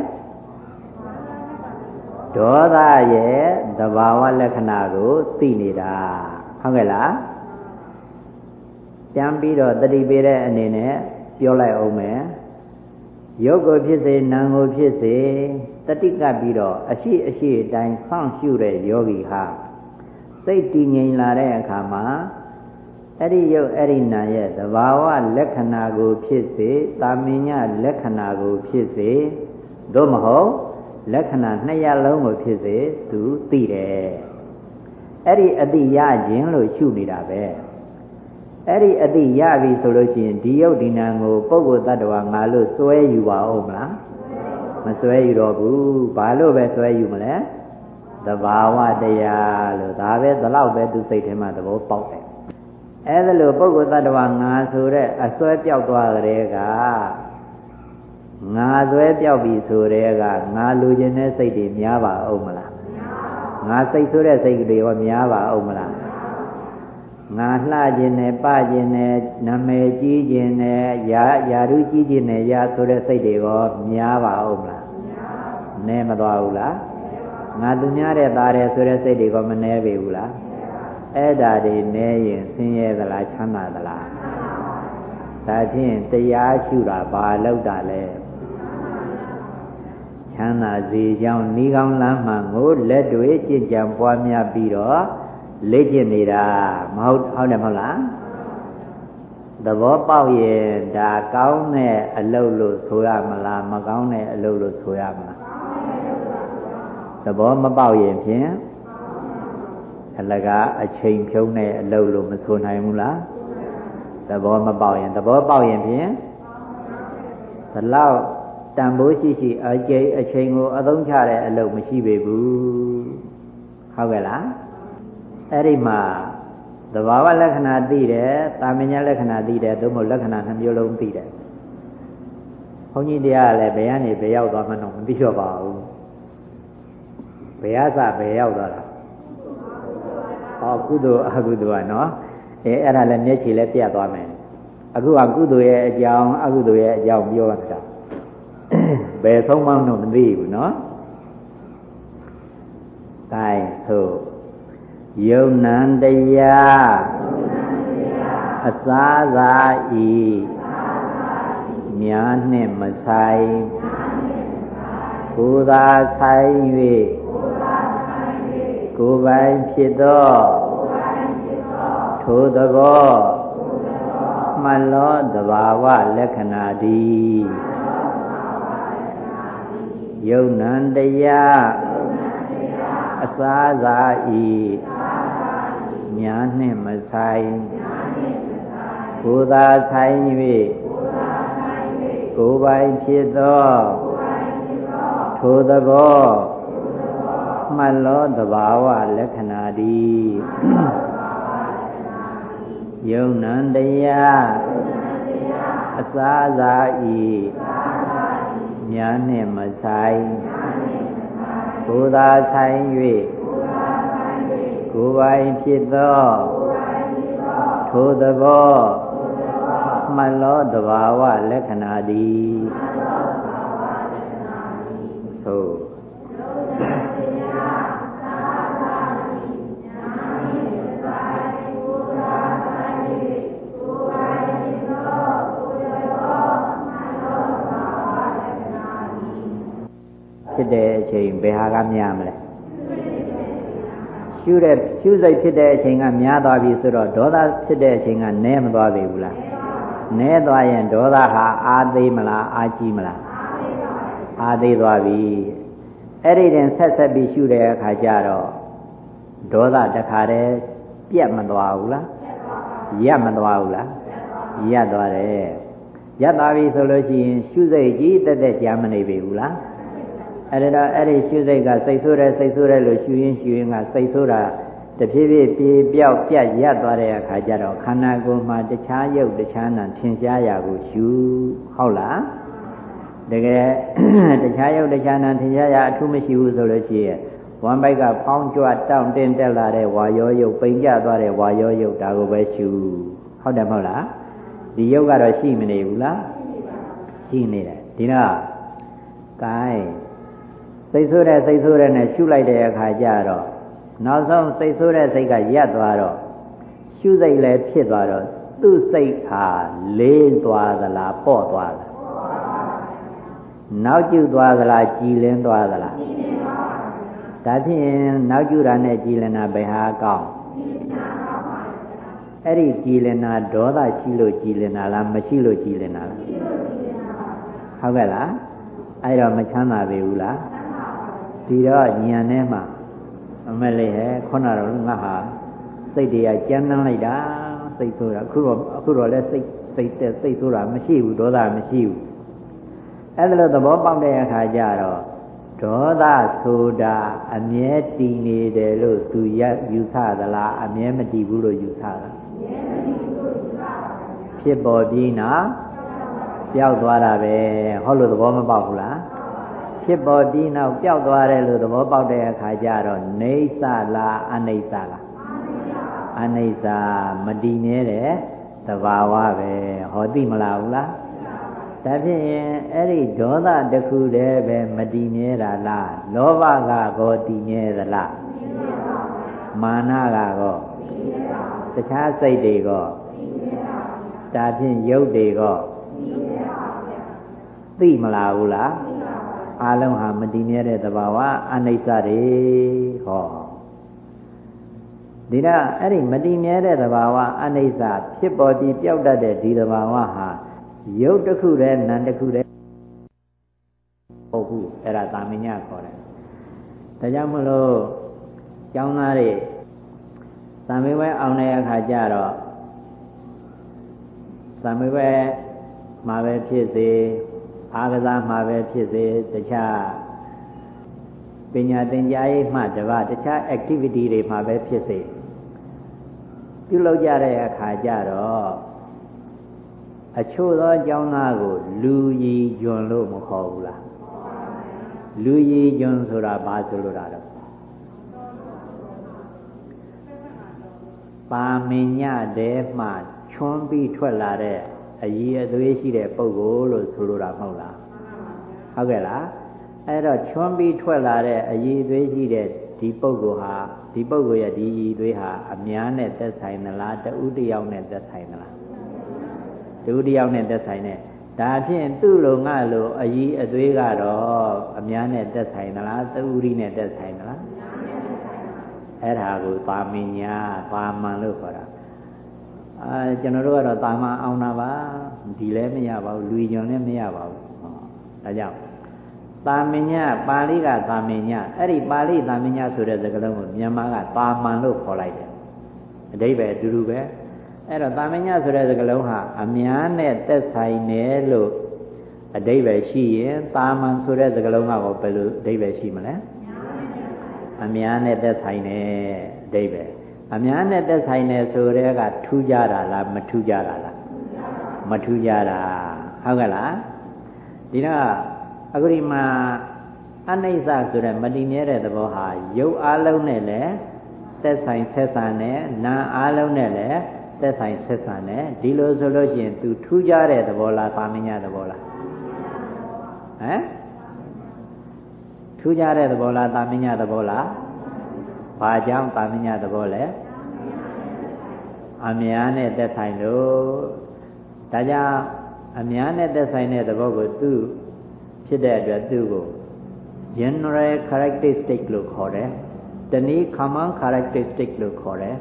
ဒေါသရဲ့သဘာဝလက္ခဏာကိုသိနေတာဟုတ်ကဲ့လားပြန်ပြီးတော့တတိပေးတဲ့အနေနဲ့ပြောလိုက်အောင်မယ်ရုပ်ကိုဖြစ်စေနာမ်ကိုဖြစ်စေ တတိကပ်ပြီးတော့အရှိအရှိအတိုင်းဆောင်းရှုတဲ့ယောဂီဟာစိတ်တည်ငြိမ်လာတဲ့အခါမှာအဲ့ဒီရုပ်အဲ့ဒီနာရဲ့သဘာဝလက္ခဏာကိုဖြစ်စေတာမင်ညလက္ခဏာကိုဖြစ်စေသို့မဟုတ်လက္ခဏာနှစ်ရလုံးကိုဖြစ်စေသူသိတယ်အဲ့ဒီအတိရခြင်းလို့ရှုနေတာပဲအဲ့ဒီအတိရပြီဆိုလို့ရှိရင်ဒီယုတ်ဒီနာကိုပုဂ္ဂိုလ်တ attva ငါလို့စွဲယူပါဦးမလား မစွဲယူတော့ဘူးဘာလို့ပဲစွဲယူမလဲသဘာဝတရားလို့ဒါပဲဒီလောက်ပဲသူစိတ်ထဲမှာသဘောပေါက်တယ်အဲ့ဒါလို့ပုဂ္ဂိုလ်တ attva ငါဆိုတဲ့အစွဲပြောက်သွားကြတဲ့ကငါစွဲပြောက်ပြီဆိုတဲ့ကငါလူကျင်တဲ့စိတ်တွေများပါအောင်မလားငါစိတ်ဆိုတဲ့စိတ်တွေရောများပါအောင်မလား ငါလှခြင်းနဲ့ပခြင်းနဲ့နာမည်ကြီးခြင်းနဲ့ရာရာဓုကြီးခြင်းနဲ့ရာဆိုတဲ့စိတ်တွေရောများပါအောင်မလားနည်းမသွားဘူးလားငါသူများတဲ့သားတဲ့ဆိုတဲ့စိတ်တွေကမနှဲပေဘူးလားအဲ့ဒါတွေနဲရင်ဆင်းရဲသလားချမ်းသာသလားဒါဖြင့်တရားရှုတာဘာလောက်တာလဲချမ်းသာစေကြောင်းဤကောင်းလမ်းမှန်ကိုလက်တွေကြင်ကြံပွားများပြီးတော့ လေ့ကျင့်နေတာမဟုတ်ဟုတ်တယ်မဟုတ်လားသဘောပေါက်ရင်ဒါကောင်းတဲ့အလုပ်လို့ဆိုရမလားမကောင်းတဲ့အလုပ်လို့ဆိုရမလားသဘောမပေါက်ရင်ဖြင့်အလကားအချိန်ဖြုံးတဲ့အလုပ်လို့မဆိုနိုင်ဘူးလားသဘောမပေါက်ရင်သဘောပေါက်ရင်ဖြင့်ဘလောက်တန်ဖိုးရှိရှိအကျိအချိန်ကိုအသုံးချတဲ့အလုပ်မရှိပေဘူးဟုတ်ကဲ့လား အဲ့ဒီမှာသဘာဝလက္ခဏာသိတယ်တာမညာလက္ခဏာသိတယ်သို့မဟုတ်လက္ခဏာနှမျိုးလုံးသိတယ်ဘုန်းကြီးတရားလည်းဘယ်ကနေဘယ်ရောက်သွားမှန်းတော့မသိတော့ပါဘူးဘယ်အစဘယ်ရောက်သွားတာဟောကုသိုလ်အကုသိုလ်ကနော်အဲအဲ့ဒါလည်းမျက်ခြေလည်းပြတ်သွားမယ်အခုကကုသိုလ်ရဲ့အကြောင်းအကုသိုလ်ရဲ့အကြောင်းပြောတာဘယ်ဆုံးမှန်းတော့မသိဘူးနော် gain ဆို ယုံနံတရားအစားသာဤများနှင့်မဆိုင်ကိုယ်သာဆိုင်၍ကိုယ်ပိုင်ဖြစ်သောထိုသဘောမှန်လောတဘာဝလက္ခဏာသည်ယုံနံတရားအစားသာဤ ညာနှင့်မဆိုင်ကိုယ်သာဆိုင်၍ကိုယ်ပိုင်ဖြစ်သောထိုသဘောမှန်လောတဘာဝလက္ခဏာသည်ယုံနံတရားအစားသာဤညာနှင့်မဆိုင်ကိုယ်သာဆိုင်၍ ကိုယ်ပိုင်ဖြစ်သောထိုသဘောမှန်လောတဘာဝလက္ခဏာသည်သို့ဖြစ်တဲ့အချိန်ဘယ်ဟာကများမလဲ ရှုတဲ့ရှုစိတ်ဖြစ်တဲ့အချိန်ကများသွားပြီဆိုတော့ဒေါသဖြစ်တဲ့အချိန်ကနည်းမသွားသေးဘူးလားနည်းသွားရင်ဒေါသဟာအာသေးမလားအာကြီးမလားအာသေးသွားပြီအဲ့ဒီတင်ဆက်ဆက်ပြီးရှုတဲ့အခါကျတော့ဒေါသတခါတည်းပြတ်မသွားဘူးလားရပ်မသွားဘူးလားရပ်သွားတယ်ရပ်သွားပြီဆိုလို့ရှိရင်ရှုစိတ်ကြီးတက်တက်ကြာမနေပြီဘူးလား အဲ့ဒါတော့အဲ့ဒီရှုစိတ်ကစိတ်ဆိုးတယ်စိတ်ဆိုးတယ်လို့ရှုရင်းရှုရင်းကစိတ်ဆိုးတာတဖြည်းဖြည်းပြေပြောက်ပြတ်ရပ်သွားတဲ့အခါကျတော့ခန္ဓာကိုယ်မှာတခြားရုပ်တခြားနာထင်ရှားရာကိုရှုဟုတ်လားတကယ်တခြားရုပ်တခြားနာထင်ရှားရာအထူးမရှိဘူးဆိုလို့ရှိရင်ဝမ်ဘိုက်ကဖောင်းကြွတောင့်တင်းတက်လာတဲ့ဝါရောရုပ်ပိန်ကျသွားတဲ့ဝါရောရုပ်ဒါကိုပဲရှုဟုတ်တယ်မဟုတ်လားဒီရုပ်ကတော့ရှိမနေဘူးလားရှိနေတယ်ဒီတော့ gain စိတ်ဆိုးတဲ့စိတ်ဆိုးတဲ့နဲ့ရှုလိုက်တဲ့အခါကျတော့နောက်ဆုံးစိတ်ဆိုးတဲ့စိတ်ကရပ်သွားတော့ရှုစိတ်လည်းဖြစ်သွားတော့သူ့စိတ်ဟာလေးသွားသလားပေါ့သွားလားနောက်ကျသွားသလားကြည်လင်းသွားသလားဒါဖြင့်နောက်ကျတာနဲ့ကြည်လင်တာဘယ်ဟာကောင်းအဲ့ဒီကြည်လင်တာဒေါသရှိလို့ကြည်လင်တာလားမရှိလို့ကြည်လင်တာလားဟုတ်ကဲ့လားအဲ့တော့မချမ်းသာပေဘူးလား ဒီတော့ညံထဲမှာအမလေးဟဲ့ခုနတော့ငါဟာစိတ်တွေကကြမ်းတမ်းလိုက်တာစိတ်ဆိုတာအခုတော့အခုတော့လည်းစိတ်စိတ်တဲ့စိတ်ဆိုတာမရှိဘူးဒေါသမရှိဘူးအဲ့ဒါလို့သဘောပေါက်တဲ့အခါကျတော့ဒေါသဆိုတာအမြဲတည်နေတယ်လို့သူရယူဆသလားအမြဲမတည်ဘူးလို့ယူဆတာဖြစ်ပေါ်ပြီးနော်ပျောက်သွားတာပဲဟောလို့သဘောမပေါက်ဘူးလား ဖြစ်ပေါ်ပြီးနောက်ပျောက်သွားတယ်လို့သဘောပေါက်တဲ့အခါကျတော့နေသလားအနိစ္စလားအနိစ္စမတည်မြဲတဲ့သဘာဝပဲဟောသိမလားဘူးလားဒါဖြင့်အဲ့ဒီဒေါသတခုတည်းပဲမတည်မြဲတာလားလောဘကကောတည်မြဲသလားမာနကကောတခြားစိတ်တွေကောဒါဖြင့်ရုပ်တွေကောသိမလားဘူးလား အလုံးဟာမတည်မြဲတဲ့သဘာဝအနိစ္စတွေဟောဒီတော့အဲ့ဒီမတည်မြဲတဲ့သဘာဝအနိစ္စဖြစ်ပေါ်ပြီးပျောက်တတ်တဲ့ဒီသဘာဝဟာရုပ်တစ်ခုတည်းနာမ်တစ်ခုတည်းဟုတ်ဘူးအဲ့ဒါသာမညခေါ်တယ်ဒါကြောင့်မလို့ကျောင်းသားတွေသံမေဝဲအောင်တဲ့အခါကျတော့သံမေဝဲမှာပဲဖြစ်စေ အားကစားမှာပဲဖြစ်စေတခြားပညာသင်ကြားရေးမှတပါတခြား activity တွေမှာပဲဖြစ်စေပြုလုပ်ကြတဲ့အခါကျတော့အချို့သောအကြောင်းသားကို လူရည်ဂျွန်လို့မခေါ်ဘူးလားလူရည်ဂျွန်ဆိုတာဘာဆိုလိုတာတော့ပါမညတဲ့မှချွန်းပြီးထွက်လာတဲ့ အည်အသွေးရှိတဲ့ပုဂ္ဂိုလ်လို့ဆိုလိုတာမဟုတ်လားဟုတ်ကဲ့လားအဲ့တော့ချွန်းပြီးထွက်လာတဲ့အည်အသွေးရှိတဲ့ဒီပုဂ္ဂိုလ်ဟာဒီပုဂ္ဂိုလ်ရဲ့ဒီအည်အသွေးဟာအများနဲ့သက်ဆိုင်သလားတဦးတယောက်နဲ့သက်ဆိုင်သလားတဦးတယောက်နဲ့သက်ဆိုင်တဲ့ဒါဖြင့်သူ့လိုငါလိုအကြီးအသွေးကတော့အများနဲ့တက်ဆိုင်သလားသဥရိနဲ့တက်ဆိုင်သလားအဲ့ဒါကိုပါမညာပါမန်လို့ခေါ်တာ အာကျွန်တော်တို့ကတော့တာမန်အောင်တာပါဒီလည်းမရပါဘူးလူညွန်လည်းမရပါဘူးဒါကြောင့်တာမညပါဠိကတာမညအဲ့ဒီပါဠိတာမညဆိုတဲ့စကားလုံးကိုမြန်မာကတာမန်လို့ခေါ်လိုက်တယ်အဓိပ္ပာယ်အတူတူပဲအဲ့တော့တာမညဆိုတဲ့စကားလုံးဟာအများနဲ့သက်ဆိုင်တယ်လို့အဓိပ္ပာယ်ရှိရင်တာမန်ဆိုတဲ့စကားလုံးကဘယ်လိုအဓိပ္ပာယ်ရှိမလဲအများနဲ့သက်ဆိုင်တယ်အဓိပ္ပာယ် အများနဲ့သက်ဆိုင်တယ်ဆိုတဲ့ကထူးကြတာလားမထူးကြတာလားမထူးကြတာဟုတ်ကဲ့လားဒီတော့အခုဒီမှာအနိစ္စဆိုတဲ့မတည်မြဲတဲ့သဘောဟာရုပ်အလုံးနဲ့လည်းသက်ဆိုင်ဆက်ဆံတယ်နာအလုံးနဲ့လည်းသက်ဆိုင်ဆက်ဆံတယ်ဒီလိုဆိုလို့ရှိရင် तू ထူးခြားတဲ့သဘောလားပါမညာသဘောလားဟမ်ထူးခြားတဲ့သဘောလားတာမညာသဘောလား ဘာကြောင့်တာမညာသဘောလဲအများနဲ့သက်ဆိုင်လို့ဒါကြောင့်အများနဲ့သက်ဆိုင်တဲ့သဘောကိုသူဖြစ်တဲ့အတွက်သူ့ကို general characteristic လို့ခေါ်တယ်တနည်း common characteristic လို့ခေါ်တယ်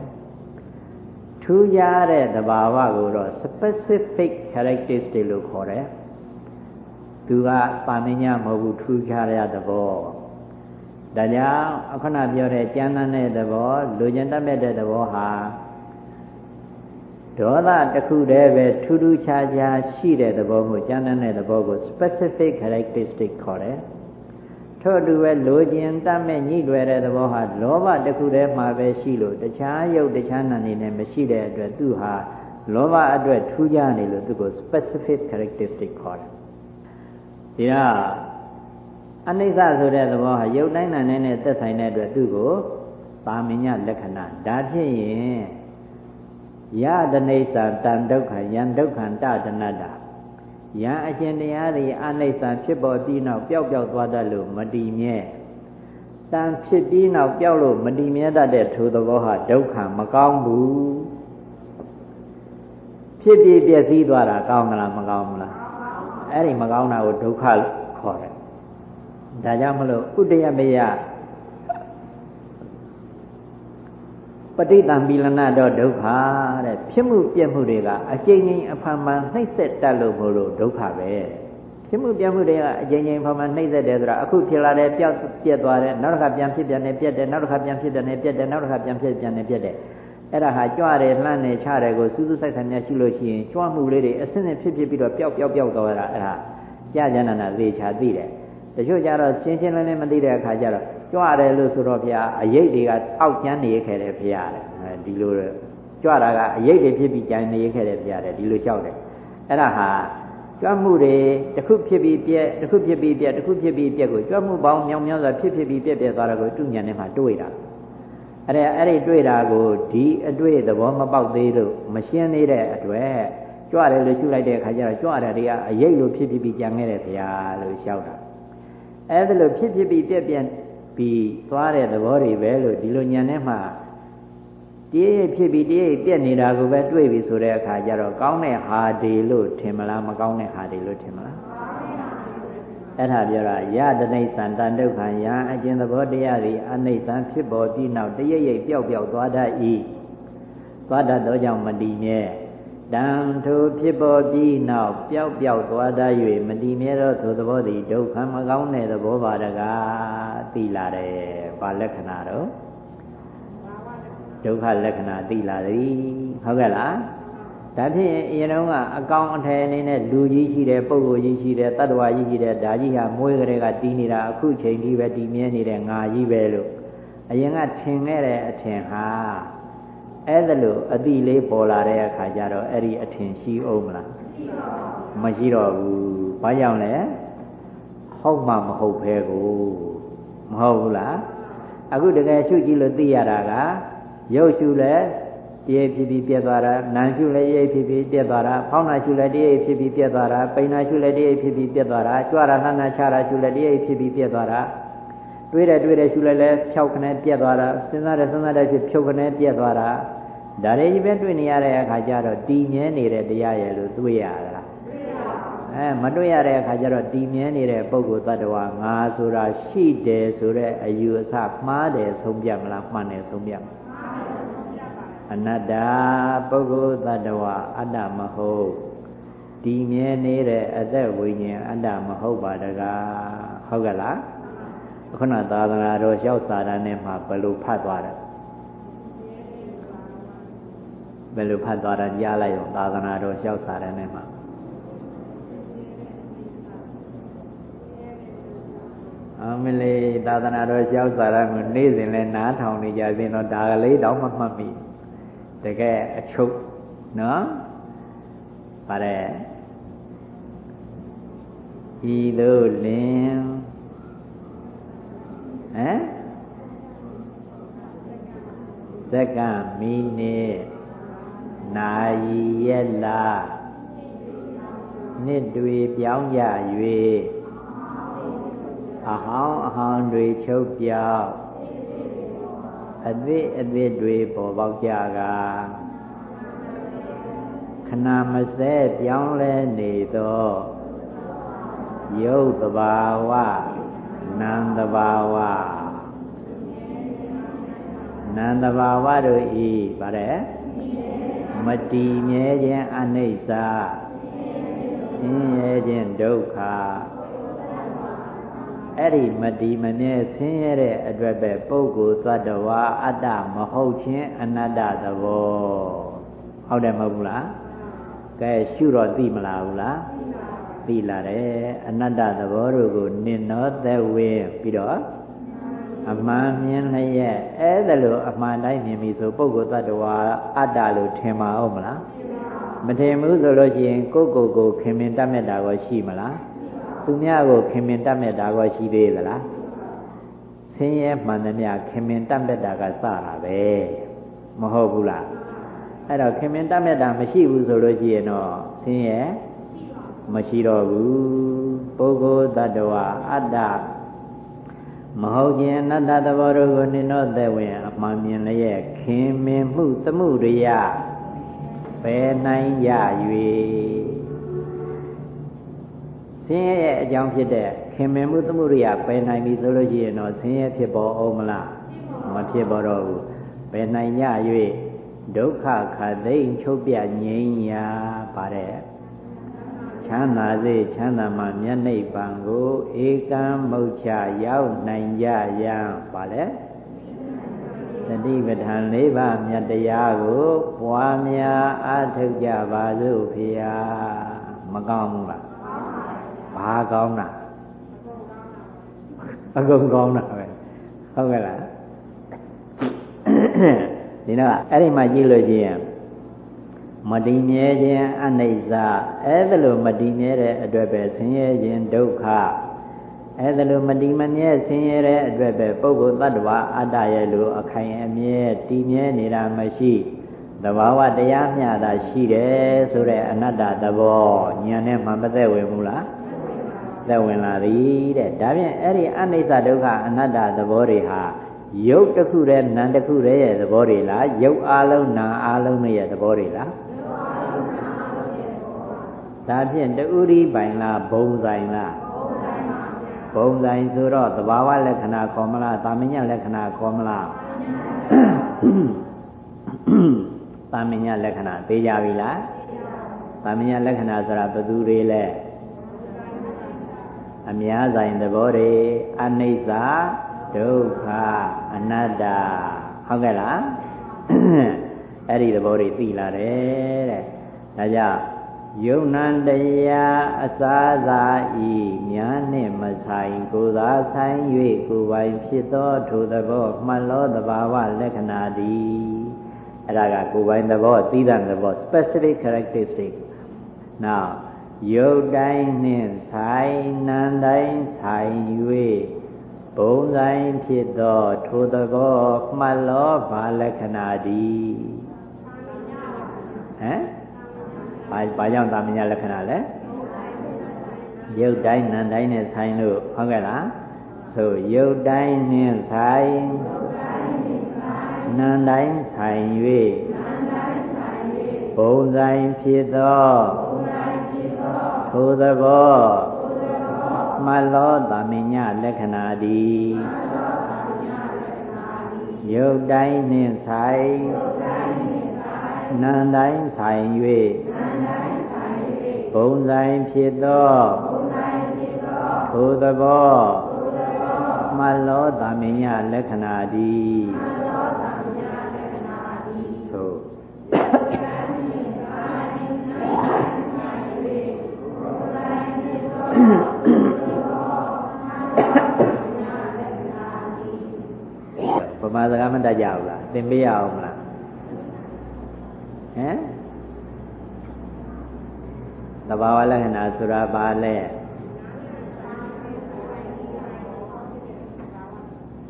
ထူးခြားတဲ့သဘာဝကိုတော့ specific characteristic လို့ခေါ်တယ်သူကပါမညာမဟုတ်ဘူးထူးခြားတဲ့သဘော ဒါကြောင့်အခုနပြောတဲ့ကြမ်းတမ်းတဲ့သဘောလူကျင်တတ်မဲ့တဲ့သဘောဟာဒေါသတစ်ခုတည်းပဲထူးထူးခြားခြားရှိတဲ့သဘောကိုကြမ်းတမ်းတဲ့သဘောကို specific characteristic ခေါ်တယ်ထို့တူပဲလိုချင်တတ်မဲ့ညှိလွယ်တဲ့သဘောဟာလောဘတစ်ခုတည်းမှာပဲရှိလို့တခြားရုပ်တခြားနာနေနဲ့မရှိတဲ့အတွက်သူဟာလောဘအတွက်ထူးခြားနေလို့သူကို specific characteristic ခေါ်တယ်ဒီတော့ အနိစ္စဆိုတဲ့သဘောဟာရုပ်တိုင်းနာနေနဲ့သက်ဆိုင်တဲ့အတွက်သူကိုပါမညလက္ခဏာဒါဖြစ်ရင်ယတနိစ္စတန်ဒုက္ခယံဒုက္ခတတနတ္တာယံအကျင့်တရားတွေအနိစ္စဖြစ်ပေါ်ပြီးနောက်ပျောက်ပျောက်သွားတတ်လို့မတည်မြဲတန်ဖြစ်ပြီးနောက်ပျောက်လို့မတည်မြဲတတ်တဲ့ထိုသဘောဟာဒုက္ခမကောင်းဘူးဖြစ်ပြီးပြည့်စည်သွားတာကောင်းမလားမကောင်းဘူးလားအဲ့ဒီမကောင်းတာကိုဒုက္ခခေါ်တယ် ဒါကြောင့်မလို့ဥတယမယပဋိသံပိလနာတော့ဒုက္ခတဲ့ဖြစ်မှုပြက်မှုတွေကအကျဉ်းချင်းအဖန်ဖန်နှိမ့်ဆက်တတ်လို့မို့လို့ဒုက္ခပဲဖြစ်မှုပြက်မှုတွေကအကျဉ်းချင်းဖန်ဖန်နှိမ့်ဆက်တယ်ဆိုတာအခုဖြစ်လာတယ်ပြောက်ပြက်သွားတယ်နောက်တစ်ခါပြန်ဖြစ်ပြန်တယ်ပြက်တယ်နောက်တစ်ခါပြန်ဖြစ်တယ်နဲ့ပြက်တယ်နောက်တစ်ခါပြန်ဖြစ်ပြန်တယ်ပြက်တယ်အဲ့ဒါဟာကြွတယ်လှမ်းတယ်ချတယ်ကိုစူးစူးဆိုင်ဆိုင်များရှိလို့ရှိရင်ကြွမှုလေးတွေအစင်းစင်းဖြစ်ဖြစ်ပြီးတော့ပျောက်ပျောက်ပျောက်သွားတာအဲ့ဒါကြာကျန်နာသေချာသိတယ် တချို့ကြတော့ရှင်းရှင်းလင်းလင်းမသိတဲ့အခါကျတော့ကြွတယ်လို့ဆိုတော့ဘုရားအရေးတွေကအောက်ကျမ်းနေခဲ့တယ်ဘုရားတဲ့အဲဒီလိုကြွတာကအရေးတွေဖြစ်ပြီးကြံနေခဲ့တယ်ဘုရားတဲ့ဒီလိုလျှောက်တယ်အဲ့ဒါဟာကြွမှုတွေတစ်ခုဖြစ်ပြီးပြက်တစ်ခုဖြစ်ပြီးပြက်တစ်ခုဖြစ်ပြီးပြက်ကိုကြွမှုပေါင်းမြောင်မြောင်စွာဖြစ်ဖြစ်ပြီးပြက်ပြက်သွားတာကိုသူ့ဉာဏ်နဲ့မှတွေးတာအဲ့ဒါအဲ့ဒီတွေးတာကိုဒီအတွေ့သဘောမပေါက်သေးလို့မရှင်းသေးတဲ့အတွက်ကြွတယ်လို့ရှုလိုက်တဲ့အခါကျတော့ကြွတယ်တွေကအရေးလို့ဖြစ်ဖြစ်ပြီးကြံခဲ့တယ်ဘုရားလို့လျှောက်တာ အဲ့ဒါလို့ဖြစ်ဖြစ်ပြီးပြက်ပြက်ပြီးသွားတဲ့သဘောတွေပဲလို့ဒီလိုညံထဲမှာတည်းရဖြစ်ပြီးတည်းရပြက်နေတာကိုပဲတွေ့ပြီဆိုတဲ့အခါကျတော့ကောင်းတဲ့ဟာဒီလို့ထင်မလားမကောင်းတဲ့ဟာဒီလို့ထင်မလားအဲ့ဒါပြောတာယတနိစ္စံတန်ဒုက္ခံယံအကျဉ်သဘောတရားတွေအနိစ္စံဖြစ်ပေါ်ပြီးနောက်တရရိပ်ပျောက်ပျောက်သွားတတ်၏သွားတတ်သောကြောင့်မတည်မြဲ တံထိုဖြစ်ပေါ်ပြီးနောက်ပျောက်ပျောက်သွားတတ်၍မတည်မြဲသောသို့သဘောသည်ဒုက္ခမကောင်းတဲ့သဘောပါတကားသိလာတယ်ဘာလက္ခဏာတော့ဒုက္ခလက္ခဏာသိလာသည်ဟုတ်ကဲ့လားဒါဖြင့်အရင်တုန်းကအကောင်အထည်အနေနဲ့လူကြီးရှိတယ်ပုဂ္ဂိုလ်ကြီးရှိတယ်တတ္တဝါကြီးရှိတယ်ဒါကြီးဟာမွေးကလေးကတီးနေတာအခုချိန်ကြီးပဲတီးမြဲနေတဲ့ငါကြီးပဲလို့အရင်ကထင်ခဲ့တဲ့အထင်ဟာ အဲ့ဒါလို့အတိလေးပေါ်လာတဲ့အခါကျတော့အဲ့ဒီအထင်ရှိအောင်မလားမရှိတော့ဘူးဘာကြောင့်လဲဟုတ်မှမဟုတ်ဘဲကိုမဟုတ်ဘူးလားအခုတကယ်ရှုကြည့်လို့သိရတာကရုပ်ရှုလဲတရေဖြစ်ပြီးပြက်သွားတာနာရှုလဲရိပ်ဖြစ်ပြီးပြက်သွားတာဖောင်းနာရှုလဲတရေဖြစ်ပြီးပြက်သွားတာပိန်နာရှုလဲတရေဖြစ်ပြီးပြက်သွားတာကြွားတာလှမ်းတာချတာရှုလဲတရေဖြစ်ပြီးပြက်သွားတာတွေးတယ်တွေးတယ်ရှုလဲလဲဖြောက်ခနဲ့ပြက်သွားတာစဉ်းစားတယ်စဉ်းစားတယ်ဖြစ်ဖြုတ်ခနဲ့ပြက်သွားတာ ဒါတွေကြီးပဲတွေ့နေရတဲ့အခါကျတော့တည်ငြင်းနေတဲ့တရားရဲ့လို့တွေးရတာလားအဲအဲမတွေ့ရတဲ့အခါကျတော့တည်မြဲနေတဲ့ပုဂ္ဂိုလ်တ attva ငါဆိုတာရှိတယ်ဆိုတဲ့အယူအဆမှားတယ်ဆုံးပြမလားမှန်တယ်ဆုံးပြမလားအနတ္တပုဂ္ဂိုလ်တ attva အတ္တမဟုတ်တည်မြဲနေတဲ့အသက်ဝိညာဉ်အတ္တမဟုတ်ပါတကားဟုတ်ကဲ့လားခုနသာသနာတော်လျှောက်စာတန်းနဲ့မှဘယ်လိုဖတ်သွားတယ် ဘယ်လိုဖတ်သွားတာကြားလိုက်ရောသာသနာတော်လျှောက်စာတန်းနဲ့မှအမလေးသာသနာတော်လျှောက်စာတန်းကိုနေ့စဉ်လဲနားထောင်နေကြပြင်တော့ဒါကလေးတော့မမှတ်မိတကယ်အချုပ်နော်ပါတယ်ဤသို့လင်ဟမ်သက္ကမိနစ် နာယီရက်လာနှစ်တွေပြောင်းကြ၍အဟောင်းအဟောင်းတွေချုပ်ပြောင်းအသစ်အသစ်တွေပေါ်ပေါက်ကြကခဏမစဲပြောင်းလဲနေသောရုပ်တဘာဝနံတဘာဝနံတဘာဝတို့ဤဗါတဲ့ မတည်မြဲခြင်းအနိစ္စဆင်းရဲခြင်းဒုက္ခအဲ့ဒီမတည်မမြဲဆင်းရဲတဲ့အတွက်ပဲပုဂ္ဂိုလ်သတ္တဝါအတ္တမဟုတ်ခြင်းအနတ္တသဘောဟုတ်တယ်မဟုတ်ဘူးလားကဲရှုတော့သိမလားဘူးလားသိလာတယ်အနတ္တသဘောတို့ကိုနင်နောသက်ဝင်ပြီးတော့ အမှန်မြင်လျက်အဲ့ဒါလို့အမှန်တိုင်းမြင်ပြီဆိုပုဂ္ဂိုလ်တ attva အတ္တလို့ထင်ပါဦးမလားမထင်ဘူးဆိုလို့ရှိရင်ကိုယ့်ကိုယ်ကိုခင်မင်တတ်မြတ်တာကိုရှိမလားသူများကိုခင်မင်တတ်မြတ်တာကိုရှိသေးသလားဆင်းရဲမှန်သမျှခင်မင်တတ်မြတ်တာကစတာပဲမဟုတ်ဘူးလားအဲ့တော့ခင်မင်တတ်မြတ်တာမရှိဘူးဆိုလို့ရှိရင်တော့ဆင်းရဲမရှိတော့ဘူးပုဂ္ဂိုလ်တ attva အတ္တ မဟုတ်ခြင်းအနတ္တသဘောတို့ကိုနိနောသက်ဝင်အမှန်မြင်လျက်ခင်မင်မှုသမှုရိယပယ်နိုင်ရ၍ဆင်းရဲရဲ့အကြောင်းဖြစ်တဲ့ခင်မင်မှုသမှုရိယပယ်နိုင်ပြီဆိုလို့ရှိရင်တော့ဆင်းရဲဖြစ်ပေါ်အောင်မလားမဖြစ်ပေါ်တော့ဘူးပယ်နိုင်ရ၍ဒုက္ခခသိမ့်ချုပ်ပြငြိမ်းရာပါတယ် ချမ်းသာစေချမ်းသာမှမျက်နှိပ်ပံကိုဧကံမုတ်ချရောက်နိုင်ကြရန်ပါလေသတိပဋ္ဌာန်၄ပါးမြတ်တရားကိုပွားများအားထုတ်ကြပါစို့ဖေဟာမကောင်းဘူးလားဘာကောင်းတာအကုန်ကောင်းတာပဲဟုတ်ကဲ့လားဒီတော့အဲ့ဒီမှာကြည့်လို့ချင်း မတည်မြဲခြင်းအနိစ္စအဲ့ဒါလိုမတည်မြဲတဲ့အတွက်ပဲဆင်းရဲခြင်းဒုက္ခအဲ့ဒါလိုမတည်မမြဲဆင်းရဲတဲ့အတွက်ပဲပုဂ္ဂိုလ်တ attva အတ္တရဲ့လိုအခိုင်အမြဲတည်မြဲနေတာမရှိသဘာဝတရားမျှတာရှိတယ်ဆိုတဲ့အနတ္တသဘောဉာဏ်နဲ့မှမသက်ဝင်ဘူးလားသက်ဝင်လာသည်တဲ့ဒါဖြင့်အဲ့ဒီအနိစ္စဒုက္ခအနတ္တသဘောတွေဟာရုပ်တစ်ခုတည်းနာမ်တစ်ခုတည်းရဲ့သဘောတွေလားရုပ်အလုံးနာမ်အလုံးရဲ့သဘောတွေလား ဒါဖြင့်တူရီပိုင်လားဘုံဆိုင်လားဘုံဆိုင်ဆိုတော့သဘာဝလက္ခဏာခေါ်မလားတာမညလက္ခဏာခေါ်မလားတာမညလက္ခဏာသိကြပြီလားတာမညလက္ခဏာဆိုတာဘယ်သူတွေလဲအများဆိုင်သဘောတွေအနိစ္စဒုက္ခအနတ္တဟုတ်ကဲ့လားအဲ့ဒီသဘောတွေသိလာတယ်တဲ့ဒါကြောင့် ယုံနံတရားအစားသာဤညာနှင့်မဆိုင်ကိုယ်သာဆိုင်၍ကိုယ်ပိုင်ဖြစ်သောထိုသဘောမှတ်လောသဘာဝလက္ခဏာသည်အဲ့ဒါကကိုယ်ပိုင်သဘောသီးသန့်သဘော specific characteristic now ယုတ်တိုင်းနှင့်ဆိုင်နံတိုင်းဆိုင်၍ဘုံဆိုင်ဖြစ်သောထိုသဘောမှတ်လောဘာလက္ခဏာသည်ဟမ် ဘာဘာကြောင့်တာမညာလက္ခဏာလဲရုပ်တိုင်းနာမ်တိုင်းနဲ့ဆိုင်လို့ဟုတ်ကဲ့လားဆိုရုပ်တိုင်းနဲ့ဆိုင်နာမ်တိုင်းဆိုင်၍ဘုံဆိုင်ဖြစ်သောထိုသဘောမလောသမညလက္ခဏာတိယုတ်တိုင်းနှင့်ဆိုင်နန္တိုင်းဆိုင်၍ ဘုံဆိုင်ဖြစ်သောထိုသဘောမလောသမညလက္ခဏာတိဗမာစကားမတတ်ကြဘူးလားသင်ပေးရအောင်မလားဟမ်သ ဘာဝလက္ခဏာဆိုတာဘာလဲ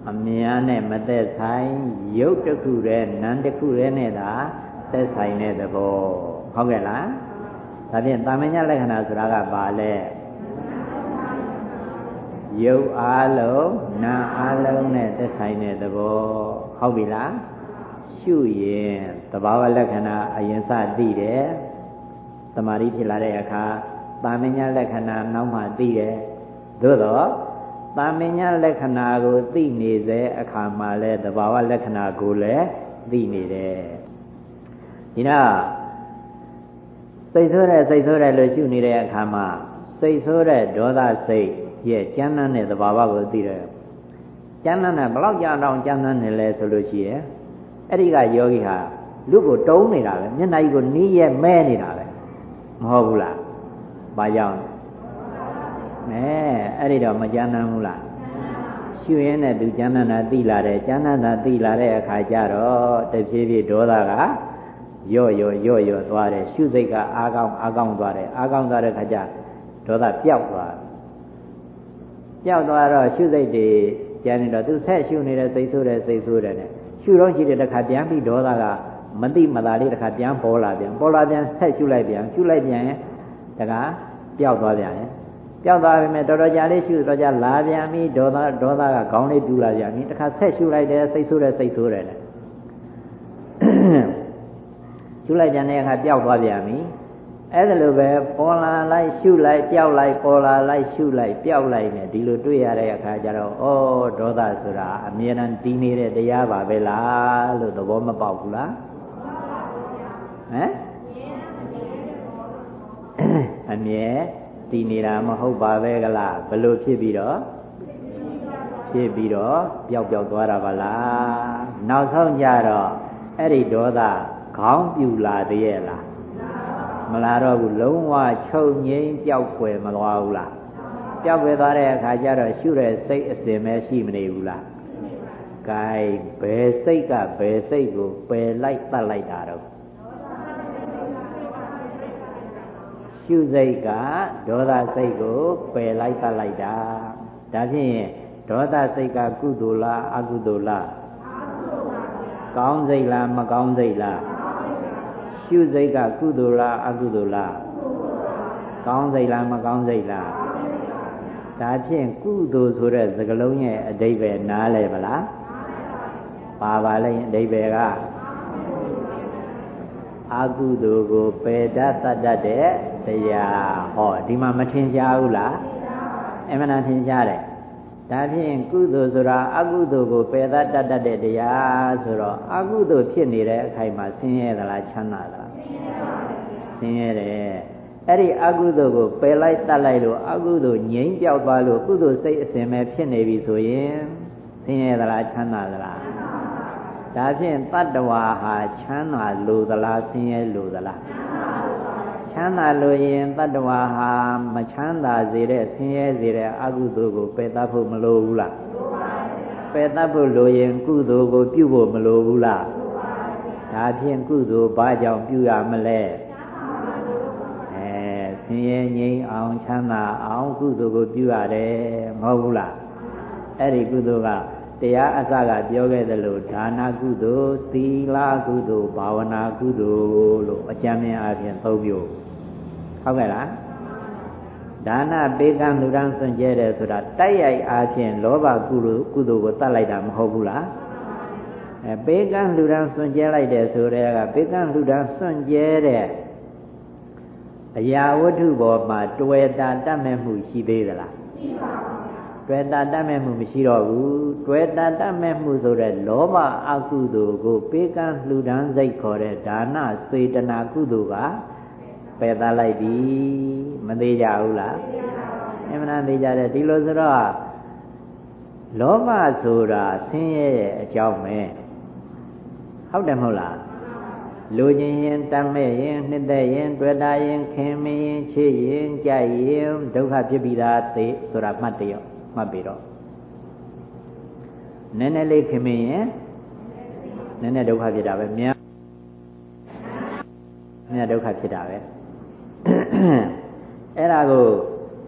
အမြင်နဲ့မသက်ဆိုင်ရုပ်တစ်ခုတည်းနာမ်တစ်ခုတည်းနဲ့သာသက်ဆိုင်တဲ့သဘောဟုတ်ကဲ့လားဒါဖြင့်တာမညလက္ခဏာဆိုတာကဘာလဲရုပ်အားလုံးနာအားလုံးနဲ့သက်ဆိုင်တဲ့သဘောဟုတ်ပြီလားရှုရင်သဘာဝလက္ခဏာအရင်စသိတယ် တမာရီဖြစ်လာတဲ့အခါတာမညာလက္ခဏာနောက်မှသိတယ်သို့တော့တာမညာလက္ခဏာကိုသိနေစေအခါမှာလဲသဘာဝလက္ခဏာကိုလည်းသိနေတယ်ဒီတော့စိတ်ဆိုးတဲ့စိတ်ဆိုးတဲ့လို့ရှုနေတဲ့အခါမှာစိတ်ဆိုးတဲ့ဒေါသစိတ်ရဲ့ကျမ်းမ်းတဲ့သဘာဝကိုသိတယ်ကျမ်းမ်းတဲ့ဘလောက်ကြာတော့ကျမ်းမ်းနေလဲဆိုလို့ရှိရင်အဲ့ဒီကယောဂီဟာလူကိုတုံးနေတာပဲမျက်နှာကြီးကိုနီးရဲမဲနေတာပဲ မဟုတ်ဘူးလားဘာကြောင့်နဲအဲ့ဒီတော့မကျမ်းမ်းဘူးလားရှုရင်းနဲ့သူကျမ်းမ်းတာသိလာတယ်ကျမ်းမ်းတာသိလာတဲ့အခါကျတော့တဖြည်းဖြည်းဒေါသကရော့ရော့ရော့ရော့သွားတယ်ရှုစိတ်ကအားကောင်းအားကောင်းသွားတယ်အားကောင်းသွားတဲ့ခါကျဒေါသပျောက်သွားပျောက်သွားတော့ရှုစိတ်တွေကျန်နေတော့သူဆက်ရှုနေတဲ့စိတ်ဆိုးတဲ့စိတ်ဆိုးတဲ့နဲ့ရှုတော့ရှိတဲ့တစ်ခါပြန်ပြီးဒေါသက မတိမသာလေးတစ်ခါပြန်ပေါ်လာပြန်ပေါ်လာပြန်ဆက်ရှုလိုက်ပြန်ရှုလိုက်ပြန်ရင်တခါပျောက်သွားပြန်ရင်ပျောက်သွားပြီမဲ့တော်တော်ကြာလေးရှုတော့ကြာလာပြန်ပြီဒေါသဒေါသကခေါင်းလေးတူးလာပြန်ပြီတခါဆက်ရှုလိုက်တယ်စိတ်ဆိုးတဲ့စိတ်ဆိုးတယ်နဲ့ရှုလိုက်ပြန်တဲ့အခါပျောက်သွားပြန်ပြီအဲ့ဒါလိုပဲပေါ်လာလိုက်ရှုလိုက်ပျောက်လိုက်ပေါ်လာလိုက်ရှုလိုက်ပျောက်လိုက်နဲ့ဒီလိုတွေ့ရတဲ့အခါကျတော့ဩဒေါသဆိုတာအမြဲတမ်းတည်နေတဲ့တရားပါပဲလားလို့သဘောမပေါက်ဘူးလား ဟမ်အမြဲတည်နေတာမဟုတ်ပါပဲကလားဘလို့ဖြစ်ပြီးတော့ဖြစ်ပြီးတော့ပျောက်ပျောက်သွားတာပါလားနောက်ဆုံးကြတော့အဲ့ဒီဒေါသခေါင်းပြူလာတည်းရဲ့လားမလာတော့ဘူးလုံးဝချုပ်ငိမ့်ပျောက်ွယ်မသွားဘူးလားပျောက်ွယ်သွားတဲ့အခါကျတော့ရှုတဲ့စိတ်အစဉ်ပဲရှိမနေဘူးလားကဲဘယ်စိတ်ကဘယ်စိတ်ကိုပယ်လိုက်တတ်လိုက်တာတော့ ရှုစိတ်ကဒေါသစိတ်ကိုပယ်လိုက်တတ်လိုက်တာဒါဖြင့်ဒေါသစိတ်ကကုသိုလ်လားအကုသိုလ်လားကောင်းစိတ်လားမကောင်းစိတ်လားရှုစိတ်ကကုသိုလ်လားအကုသိုလ်လားကောင်းစိတ်လားမကောင်းစိတ်လားဒါဖြင့်ကုသိုလ်ဆိုတဲ့စကားလုံးရဲ့အဓိပ္ပာယ်နားလဲဗလားပါပါလဲအဓိပ္ပာယ်က အကုသိုလ်ကိုပယ်တတ်တတ်တဲ့တရားဟောဒီမှာမထင်ရှားဘူးလားအမှန်တန်ထင်ရှားတယ်ဒါဖြင့်ကုသိုလ်ဆိုတာအကုသိုလ်ကိုပယ်သတတ်တတ်တဲ့တရားဆိုတော့အကုသိုလ်ဖြစ်နေတဲ့အခိုက်မှာဆင်းရဲသလားချမ်းသာသလားဆင်းရဲတယ်အဲ့ဒီအကုသိုလ်ကိုပယ်လိုက်တတ်လိုက်လို့အကုသိုလ်ငြိမ်းပြောက်သွားလို့ကုသိုလ်စိတ်အစဉ်ပဲဖြစ်နေပြီဆိုရင်ဆင်းရဲသလားချမ်းသာသလား ဒါဖြင့်တတ္တဝါဟာချမ်းသာလို့သလားဆင်းရဲလို့သလားချမ်းသာလို့ရင်တတ္တဝါဟာမချမ်းသာစေတဲ့ဆင်းရဲစေတဲ့အကုသိုလ်ကိုပယ်တတ်ဖို့မလိုဘူးလားပယ်တတ်ဖို့လိုရင်ကုသိုလ်ကိုပြုဖို့မလိုဘူးလားဒါဖြင့်ကုသိုလ်ဘာကြောင့်ပြုရမလဲအဲဆင်းရဲငြိမ်းအောင်ချမ်းသာအောင်ကုသိုလ်ကိုပြုရတယ်မဟုတ်ဘူးလားအဲ့ဒီကုသိုလ်က တရားအစကပြောခဲ့သလိုဒါနကုသိုလ်သီလကုသိုလ်ဘာဝနာကုသိုလ်လို့အကျဉ်းမြင်အပြင်သုံးမျိုးဟုတ်ကဲ့လားဒါနပေးကမ်းလူရန်စွန့်ကြဲတယ်ဆိုတာတိုက်ရိုက်အားဖြင့်လောဘကုသိုလ်ကုသိုလ်ကိုတတ်လိုက်တာမဟုတ်ဘူးလားအဲပေးကမ်းလူရန်စွန့်ကြဲလိုက်တယ်ဆိုတဲ့ကပေးကမ်းလူရန်စွန့်ကြဲတဲ့အရာဝတ္ထုပေါ်မှာတွေ့တာတတ်မဲ့မှုရှိသေးသလားရှိပါဘူး တွေ့တာတတ်မဲ့မှုမရှိတော့ဘူးတွေ့တာတတ်မဲ့မှုဆိုတဲ့လောဘအကုသိုလ်ကိုပေးကမ်းလှူဒန်းစိတ်ခေါ်တဲ့ဒါနစေတနာကုသိုလ်ကပယ်သလိုက်ပြီမသေးကြဘူးလားအမှန်တရားသေးကြတယ်ဒီလိုဆိုတော့လောဘဆိုတာဆင်းရဲရဲ့အကြောင်းပဲဟုတ်တယ်မဟုတ်လားလူချင်းရင်တမ်းမဲ့ရင်နှစ်သက်ရင်တွေ့တာရင်ခင်မရင်ချစ်ရင်ကြိုက်ရင်ဒုက္ခဖြစ်ပြီးသားသိဆိုတာမှတ်တရော မှတ်ပြီးတော့နည်းနည်းလေးခင်မရင်နည်းနည်းဒုက္ခဖြစ်တာပဲများများဒုက္ခဖြစ်တာပဲအဲ့ဒါကို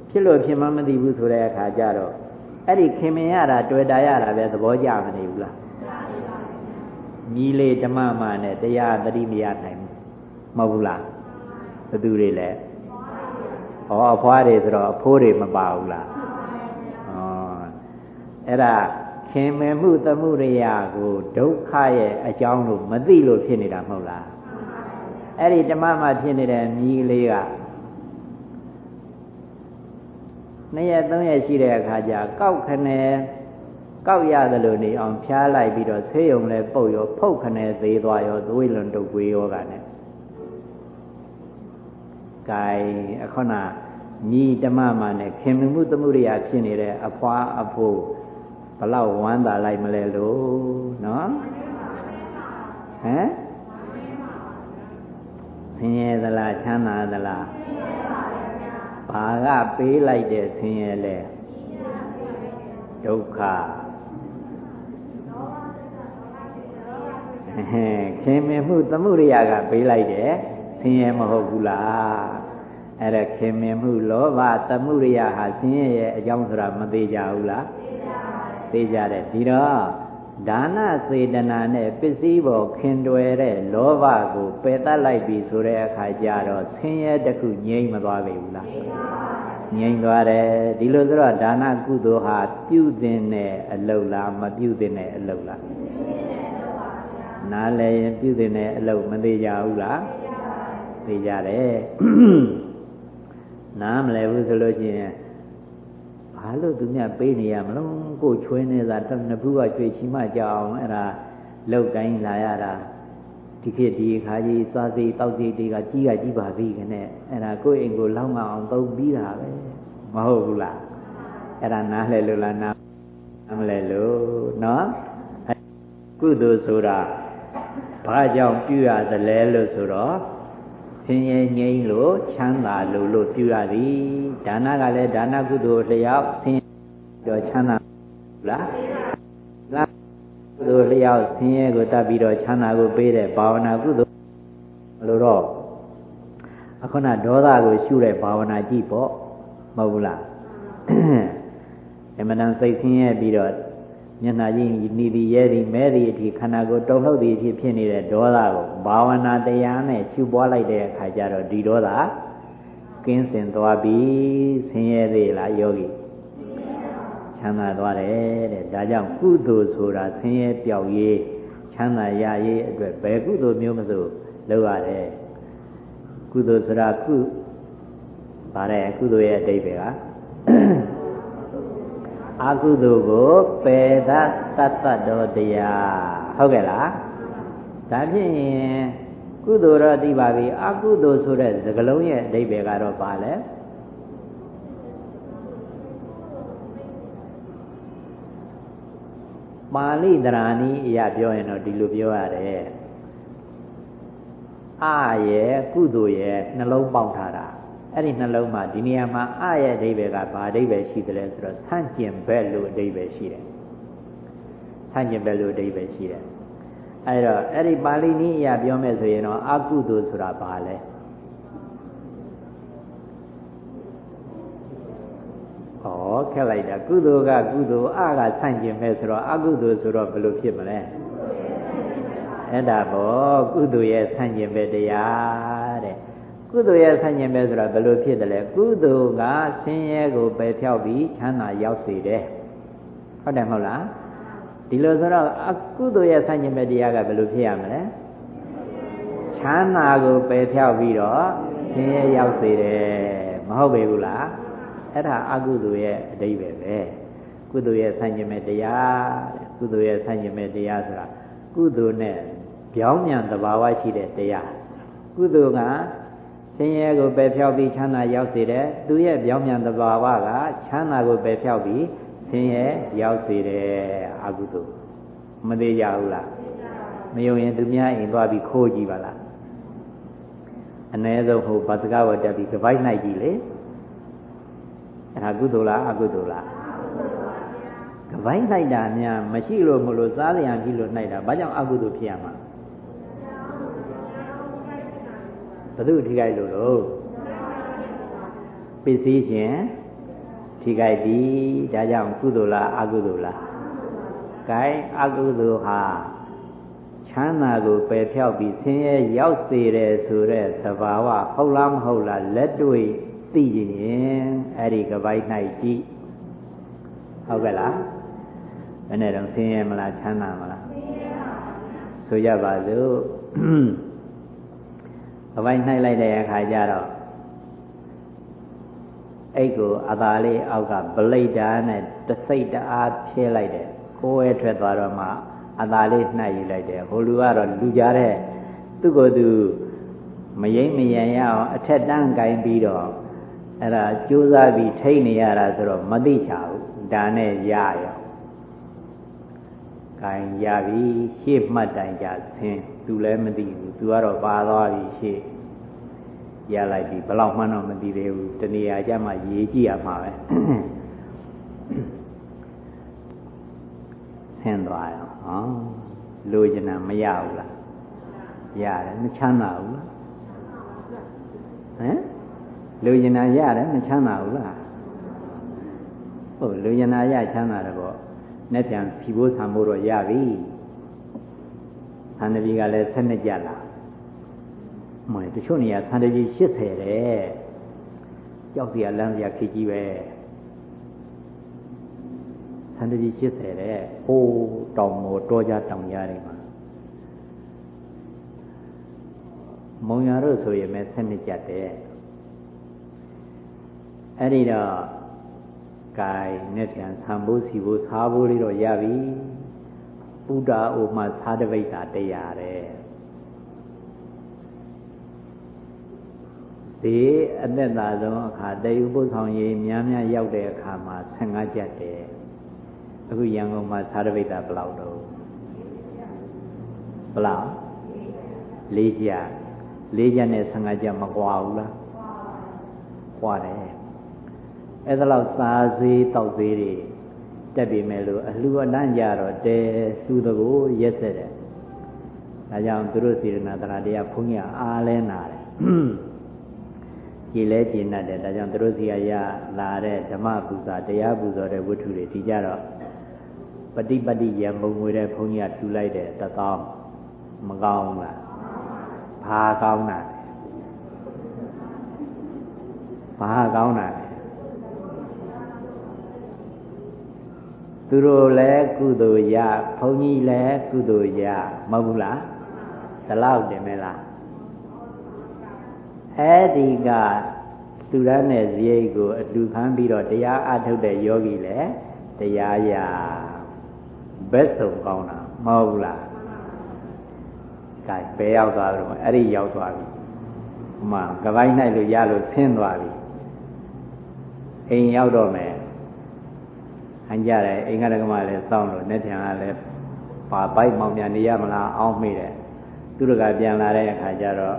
ဖြစ်လို့ဖြစ်မှမသိဘူးဆိုတဲ့အခါကျတော့အဲ့ဒီခင်မင်ရတာတွေ့တာရတာပဲသဘောကျမနေဘူးလားညီလေးဓမ္မမှနဲ့တရားသတိမရနိုင်ဘူးမဟုတ်ဘူးလားဘသူတွေလဲဩအဖွားတွေဆိုတော့အဖိုးတွေမပါဘူးလားဩ အဲ့ဒါခင်မင်မှုသမှုရိယာကိုဒုက္ခရဲ့အကြောင်းလို့မသိလို့ဖြစ်နေတာမဟုတ်လားအဲ့ဒီဓမ္မမှဖြစ်နေတဲ့မြည်လေးကနှစ်ရက်သုံးရက်ရှိတဲ့အခါကျကောက်ခနဲ့ကောက်ရတယ်လို့နေအောင်ဖျားလိုက်ပြီးတော့ဆေးရုံလဲပုတ်ရောဖုတ်ခနဲ့သေးသွားရောသွေးလွန်တုပ်ကွေးရောကနဲ့ကဲအခုနညီဓမ္မမှနဲ့ခင်မှုသမှုရိယာဖြစ်နေတဲ့အဖွာအဖို့ ဘလောက်ဝမ်းသာလိုက်မလဲလို့နော်ဟမ်ဆင်းရဲသလားချမ်းသာသလားဘာကပေးလိုက်တဲ့ဆင်းရဲလဲဒုက္ခခင်မင်မှုသမှုရိယာကပေးလိုက်တယ်ဆင်းရဲမဟုတ်ဘူးလားအဲ့ဒါခင်မင်မှုလောဘသမှုရိယာဟာဆင်းရဲရဲ့အကြောင်းဆိုတာမသေးကြဘူးလားသိ ကြတယ်ဒီတော့ဒါနစေတနာနဲ့ပစ္စည်းပေါ်ခင်တွယ်တဲ့လောဘကိုပယ်တတ်လိုက်ပြီဆိုတဲ့အခါကျတော့ဆင်းရဲတစ်ခုငြိမ့်မသွားပြီဘူးလားငြိမ့်သွားတယ်ဒီလိုဆိုတော့ဒါနကုသိုလ်ဟာပြုတင်တဲ့အလုပ်လားမပြုတင်တဲ့အလုပ်လားနားလည်းရင်ပြုတင်တဲ့အလုပ်မသေးကြဘူးလားသိကြတယ်နားမလဲဘူးဆိုလို့ရှိရင်ဘာ လို့သူမြတ်ပေးနေရမလို့ကိုချွေးနေတာတနဖူးကကျွေချီမကြအောင်အဲ့ဒါလောက်တိုင်းလာရတာဒီခေတ်ဒီခါကြီးသွားစီတောက်စီတွေကကြီးကကြီးပါပြီခနဲ့အဲ့ဒါကိုယ့်အိမ်ကိုလောက်မအောင်သုံးပြီးတာပဲမဟုတ်ဘူးလားအဲ့ဒါနားလဲလို့လားနားမလဲလို့နော်ကုသိုလ်ဆိုတာဘာကြောင့်ပြုရသလဲလို့ဆိုတော့ ဆင်းရဲငြိမ်းလို့ချမ်းသာလို့လို့ပြုရသည်ဒါနကလည်းဒါနကုသိုလ်လျောက်ဆင်းတော့ချမ်းသာလားလားကုသိုလ်လျောက်ဆင်းရဲကိုတတ်ပြီးတော့ချမ်းသာကိုပေးတဲ့ဘာဝနာကုသိုလ်လို့တော့အခုနဒေါသကိုရှုတဲ့ဘာဝနာကြည့်ပေါ့မဟုတ်ဘူးလားအမှန်တန်စိတ်ဆင်းရဲပြီးတော့ မျက်နှာကြီးနီဒီရဲဒီမဲဒီအထိခန္ဓာကိုယ်တုံ့လှုပ်သည်အထိဖြစ်နေတဲ့ဒေါသကိုဘာဝနာတရားနဲ့ရှုပွားလိုက်တဲ့အခါကျတော့ဒီဒေါသကင်းစင်သွားပြီဆင်းရဲသေးလားယောဂီချမ်းသာသွားတယ်တဲ့ဒါကြောင့်ကုသိုလ်ဆိုတာဆင်းရဲပျောက်ရေးချမ်းသာရရေးအတွက်ဘယ်ကုသိုလ်မျိုးမဆိုလုပ်ရတယ်ကုသိုလ်ဆိုတာကုဗါတဲ့ကုသိုလ်ရဲ့အတိတ်ပဲက အကုသိုလ်ကိုပယ်သတ္တတ္တတော်တရားဟုတ်ကဲ့လားဒါဖြင့်ကုသိုလ်တော့သိပါပြီအကုသိုလ်ဆိုတဲ့စကားလုံးရဲ့အဓိပ္ပာယ်ကတော့ပါလဲပါဠိတရာနီးအရာပြောရင်တော့ဒီလိုပြောရတယ်အာရဲ့ကုသိုလ်ရဲ့နှလုံးပေါက်ထားတာ အဲ့ဒီနှလုံးမှာဒီနေရာမှာအရဲ့အဓိပ္ပာယ်ကဘာအဓိပ္ပာယ်ရှိတယ်လဲဆိုတော့ဆန့်ကျင်ဘက်လို့အဓိပ္ပာယ်ရှိတယ်ဆန့်ကျင်ဘက်လို့အဓိပ္ပာယ်ရှိတယ်အဲ့တော့အဲ့ဒီပါဠိနည်းအရာပြောမယ်ဆိုရင်တော့အကုသိုလ်ဆိုတာဘာလဲဩခက်လိုက်တာကုသိုလ်ကကုသိုလ်အကဆန့်ကျင်မဲ့ဆိုတော့အကုသိုလ်ဆိုတော့ဘယ်လိုဖြစ်မလဲအဲ့ဒါဘောကုသိုလ်ရဲ့ဆန့်ကျင်ဘက်တရားတဲ့ ကုသိုလ်ရဲ့ဆန့်ကျင်ပဲဆိုတာဘယ်လိုဖြစ်တယ်လဲကုသိုလ်ကဆင်းရဲကိုပယ်ဖြောက်ပြီးချမ်းသာရောက်စေတယ်ဟုတ်တယ်မဟုတ်လားဒီလိုဆိုတော့အကုသိုလ်ရဲ့ဆန့်ကျင်ပဲတရားကဘယ်လိုဖြစ်ရမလဲချမ်းသာကိုပယ်ဖြောက်ပြီးတော့ဆင်းရဲရောက်စေတယ်မဟုတ်ပေဘူးလားအဲ့ဒါအကုသိုလ်ရဲ့အတိပ္ပယ်ပဲကုသိုလ်ရဲ့ဆန့်ကျင်မဲ့တရားကုသိုလ်ရဲ့ဆန့်ကျင်မဲ့တရားဆိုတာကုသိုလ်နဲ့ပြောင်းပြန်သဘာဝရှိတဲ့တရားကုသိုလ်က ဆင်းရဲကိုပယ်ဖြောက်ပြီးချမ်းသာရောက်စေတယ်သူရဲ့ပြောင်းပြန်သဘာဝကချမ်းသာကိုပယ်ဖြောက်ပြီးဆင်းရဲရောက်စေတယ်အကုသိုလ်မသေးကြဘူးလားမယုံရင်သူများအိမ်သွားပြီးခိုးကြည့်ပါလားအ ਨੇ ဆုံးဟိုဗတ်စကားဝတက်ပြီးကပိုက်နိုင်ကြည့်လေအဲ့ဒါကုသိုလ်လားအကုသိုလ်လားကပိုက်နိုင်တာများမရှိလို့မလို့စားရံကြည့်လို့နိုင်တာဘာကြောင့်အကုသိုလ်ဖြစ်ရမှာ ဘု து ထိခိုက်လို့လို့ပစ္စည်းရှင်ထိခိုက်သည်ဒါကြောင့်ကုသိုလ်လားအကုသိုလ်လား gain အကုသိုလ်ဟာချမ်းသာကိုပယ်ဖြောက်ပြီးဆင်းရဲရောက်စေတယ်ဆိုတဲ့သဘာဝဟုတ်လားမဟုတ်လားလက်တွေ့သိရင်အဲ့ဒီကပိုက်၌ကြည့်ဟုတ်ကဲ့လားဘယ်နဲ့တော့ဆင်းရဲမလားချမ်းသာမလားဆင်းရဲပါဘူးဆိုကြပါစို့ ကပိုက်၌လိုက်တဲ့အခါကျတော့အဲ့ကိုအသာလေးအောက်ကဗလိတ်တာနဲ့တစိတ်တအားဖြဲလိုက်တယ်ကိုယ်ဝဲထွက်သွားတော့မှအသာလေးနှိုက်ယူလိုက်တယ်ဟိုလူကတော့လူကြတဲ့သူ့ကိုယ်သူမယိမ့်မယံရအောင်အထက်တန်းကင်ပြီးတော့အဲ့ဒါကြိုးစားပြီးထိနေရတာဆိုတော့မသိချဘူးဒါနဲ့ရရော ကင်ရပြီရှေ့မှတ်တိုင်ကြဆင်းသူလည်းမသိဘူးသူကတော့ပါသွားပြီရှေ့ရလိုက်ပြီဘလောက်မှန်းတော့မသိသေးဘူးတနေရာကျမှရေးကြည့်ရမှာပဲဆင်းသွားရောဟောလိုချင်တာမရဘူးလားရတယ်မချမ်းသာဘူးလားဟမ်လိုချင်တာရတယ်မချမ်းသာဘူးလားဟုတ်လိုချင်တာရချမ်းသာတယ်ပေါ့ နဲ့ပြန်ဖြီးဖို့ဆံဖို့တော့ရပြီသန္တပီကလည်းဆက်နှစ်ကြလားမဟုတ်တချို့နေရာသန္တပီ80တဲ့ကြောက်စရာလမ်းစရာခေကြီးပဲသန္တကြီး80တဲ့ဟိုးတောင်မောတောကြတောင်ကြားတွေမှာမုံရတို့ဆိုရင်မဲ့ဆက်နှစ်ကြတဲ့အဲ့ဒီတော့ ဂိုင်နဲ့ပြန်ဆံဖို့စီဖို့စားဖို့လေးတော့ရပြီဘုဒ္ဓအိုမှာသာတပိတ်တာတရားတဲ့ဒီအသက်သာဆုံးအခါတယူပုဆောင်ရေးများများရောက်တဲ့အခါမှာ15ကျက်တယ်အခုရန်ကုန်မှာသာရပိတ္တဘလောက်တော့ဘလောက်၄ကျ၄ကျနဲ့15ကျမကွာဘူးလားကွာတယ် အဲ့ဒါလောက်စာသေးတောက်သေးတွေတက်ပြီမဲ့လို့အလှအနံ့ကြတော့တဲသူတကူရက်ဆက်တယ်ဒါကြောင့်သူတို့စေရနာတရားတရားဘုန်းကြီးအားလဲနာတယ်ကြည်လဲကြည်နဲ့တယ်ဒါကြောင့်သူတို့စီရရလာတဲ့ဓမ္မပူဇာတရားပူဇော်တဲ့ဝတ္ထုတွေဒီကြတော့ပฏิပတိရံပုံငွေတဲ့ဘုန်းကြီးကထူလိုက်တယ်တကောင်းမကောင်းလားဘာကောင်းတာဘာကောင်းတာ သူတို့လည်းကုသိုလ်ရဘုန်းကြီးလည်းကုသိုလ်ရမဟုတ်ဘူးလားဒီလောက်တင်မလားအဲ့ဒီကသူရနဲ့ဇိယိတ်ကို အတူခံပြီးတော့တရားအထုတ်တဲ့ယောဂီလည်းတရားရဘက်ဆုံးကောင်းတာမဟုတ်ဘူးလားကဲဘယ်ရောက်သွားတော့အဲ့ဒီရောက်သွားပြီဟိုမှာကပိုင်း၌လို့ရလို့ဆင်းသွားပြီအိမ်ရောက်တော့မယ် ဟန်ကြတယ်အိမ်ကတကမလည်းစောင့်လို့နဲ့ထံကလည်းပါပိုက်မောင်မြန်နေရမလားအောင်းမိတယ်သူတို့ကပြန်လာတဲ့အခါကျတော့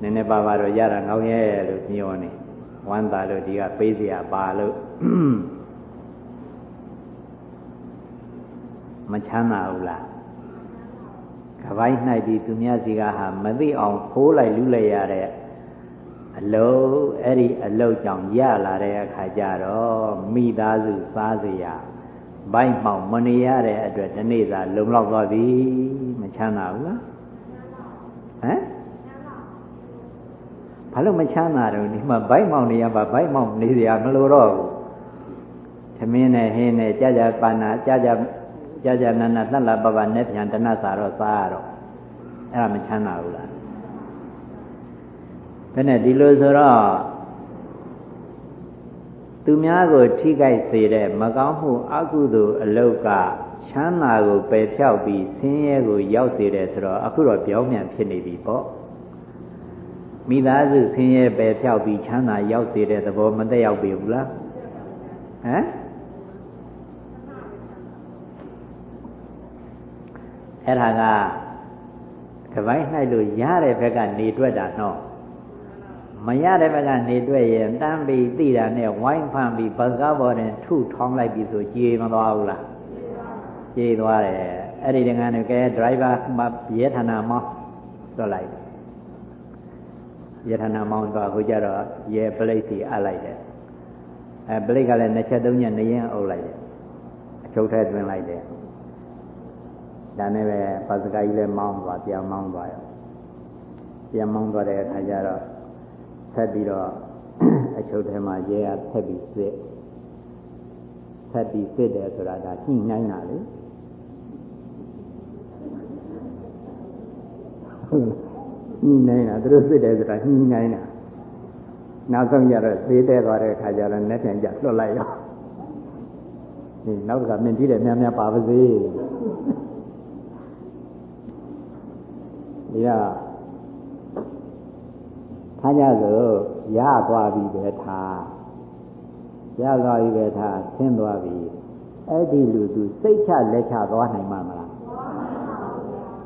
နည်းနည်းပါပါတော့ရတာငောင်းရဲလို့ညောနေဝမ်းသာလို့ဒီကပေးเสียပါလို့မချမ်းသာဘူးလားကပိုင်း၌ဒီသူများစီကဟာမသိအောင်ခိုးလိုက်လူလိုက်ရတဲ့ အလုံးအဲ့ဒီအလုံးကြောင့်ရလာတဲ့အခါကျတော့မိသားစုစားစရာဘိုက်မှောင်မနေရတဲ့အတွက်ဒီနေ့သာလုံလောက်သွားပြီမချမ်းသာဘူးလားဟမ်ဘာလို့မချမ်းသာတော့ဒီမှာဘိုက်မှောင်နေရပါဘိုက်မှောင်နေစရာမလိုတော့ဘူးသမင်းနဲ့ဟင်းနဲ့ကြာကြာပါနာကြာကြာကြာကြာနာနာသက်လာပပနဲ့ပြန်တဏ္ဍစာတော့စားရတော့အဲ့ဒါမချမ်းသာဘူးလား ဘဘယ်နဲ့ဒီလိုဆိုတော့သူများကိုထိခိုက်စေတဲ့မကောင်းမှုအကုသိုလ်အလုတ်ကချမ်းသာကိုပယ်ဖြောက်ပြီးဆင်းရဲကိုရောက်စေတယ်ဆိုတော့အခုတော့ပြောင်းပြန်ဖြစ်နေပြီပေါ့မိသားစုဆင်းရဲပယ်ဖြောက်ပြီးချမ်းသာရောက်စေတဲ့သဘောမသက်ရောက်ပြီဘူးလားဟမ်အဲ့ဒါကကပိုင်း၌လို့ရတဲ့ဘက်ကနေတွက်တာတော့ မရတဲ့ဘက်ကနေတွက်ရင်တန်းပြီးသိတာနဲ့ဝိုင်းဖန်ပြီးဘကားပေါ်တင်ထုထောင်းလိုက်ပြီဆိုကြေမသွားဘူးလားကြေသွားတယ်အဲ့ဒီတကန်းကဲ driver မရဲဌာနမောင်းတွက်လိုက်ရဲဌာနမောင်းတော့ဟိုကြတော့ရဲပလိတ်စီအပ်လိုက်တယ်အဲပလိတ်ကလည်းနှစ်ချက်သုံးချက်နေရင်အုပ်လိုက်တယ်အချုပ်ထဲတွင်လိုက်တယ်ဒါနဲ့ပဲပါစကားကြီးလည်းမောင်းသွားပြန်မောင်းသွားရောပြန်မောင်းသွားတဲ့အခါကျတော့ ဆက်ပြီးတော့အချုပ်ထဲမှာရဲရဆက်ပြီးစစ်ဆက်ပြီးစစ်တယ်ဆိုတာဒါညှိနှိုင်းတာလေညှိနှိုင်းတာသူတို့စစ်တယ်ဆိုတာညှိနှိုင်းတာနောက်ဆုံးကျတော့သေးတဲ့သွားတဲ့အခါကျတော့လက်ပြန်ကြလွတ်လိုက်ရောဒီနောက်ကမင်းကြီးတယ်များများပါပါစေဒီက ထားကြစို့ရသွားပြီပဲထားရသွားပြီပဲထားဆင်းသွားပြီအဲ့ဒီလူသူစိတ်ချလက်ချသွားနိုင်မှာမလား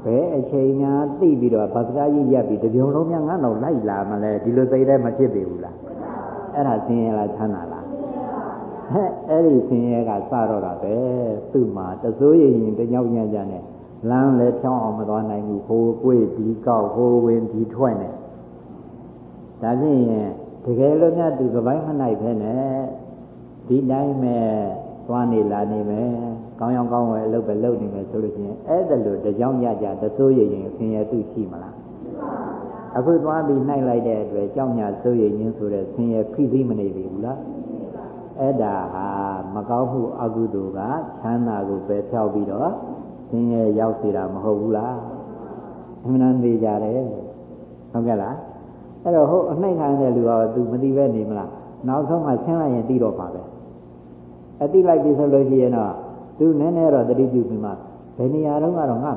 ဘယ်အချိန်များသိပြီးတော့ဗစကားကြီးရပ်ပြီးတပြုံလုံးများငါတော့လိုက်လာမလဲဒီလိုသိတဲ့မဖြစ်ပေဘူးလားအဲ့ဒါဆင်းရဲလားချမ်းသာလားဟဲ့အဲ့ဒီဆင်းရဲကစတော့တာပဲသူ့မှာတစိုးရင်ရင်တညောက်ညံ့ကြနဲ့လမ်းလည်းဖြောင်းအောင်မသွားနိုင်ဘူးဟိုကိုယ်ဒီကောက်ဟိုဝင်ဒီထွက်နေ ဒါဖြင့်တကယ်လို့များသူကပိုင်းမနိုင်ဖဲနဲ့ဒီတိုင်းမဲ့သွားနေလာနေမယ်ကောင်းရောင်ကောင်းဝယ်အလုပ်ပဲလုပ်နေမယ်ဆိုလို့ရှိရင်အဲ့ဒါလို့တကြောင်ရကြတစိုးရရင်ဆင်းရဲသူရှိမလားအခုသွားပြီးနှိုက်လိုက်တဲ့အတွက်ကြောက်ညာစိုးရရင်ဆိုတဲ့ဆင်းရဲဖိသိမနေပြီဘူးလားအဲ့ဒါဟာမကောင်းမှုအကုသိုလ်ကချမ်းသာကိုပယ်ဖြောက်ပြီးတော့ဆင်းရဲရောက်စေတာမဟုတ်ဘူးလားအမှန်တန်သိကြတယ်ဟုတ်ကဲ့လား အဲ့တော့ဟိုအနှိမ့်ခံတဲ့လူကသူမသိပဲနေမလားနောက်ဆုံးမှဆင်းလိုက်ရင်သိတော့ပါပဲအသိလိုက်ပြီဆိုလို့ရှိရင်တော့သူနည်းနည်းတော့တတိပြုပြီးမှဘယ်နေရာတော့ကတော့ငါ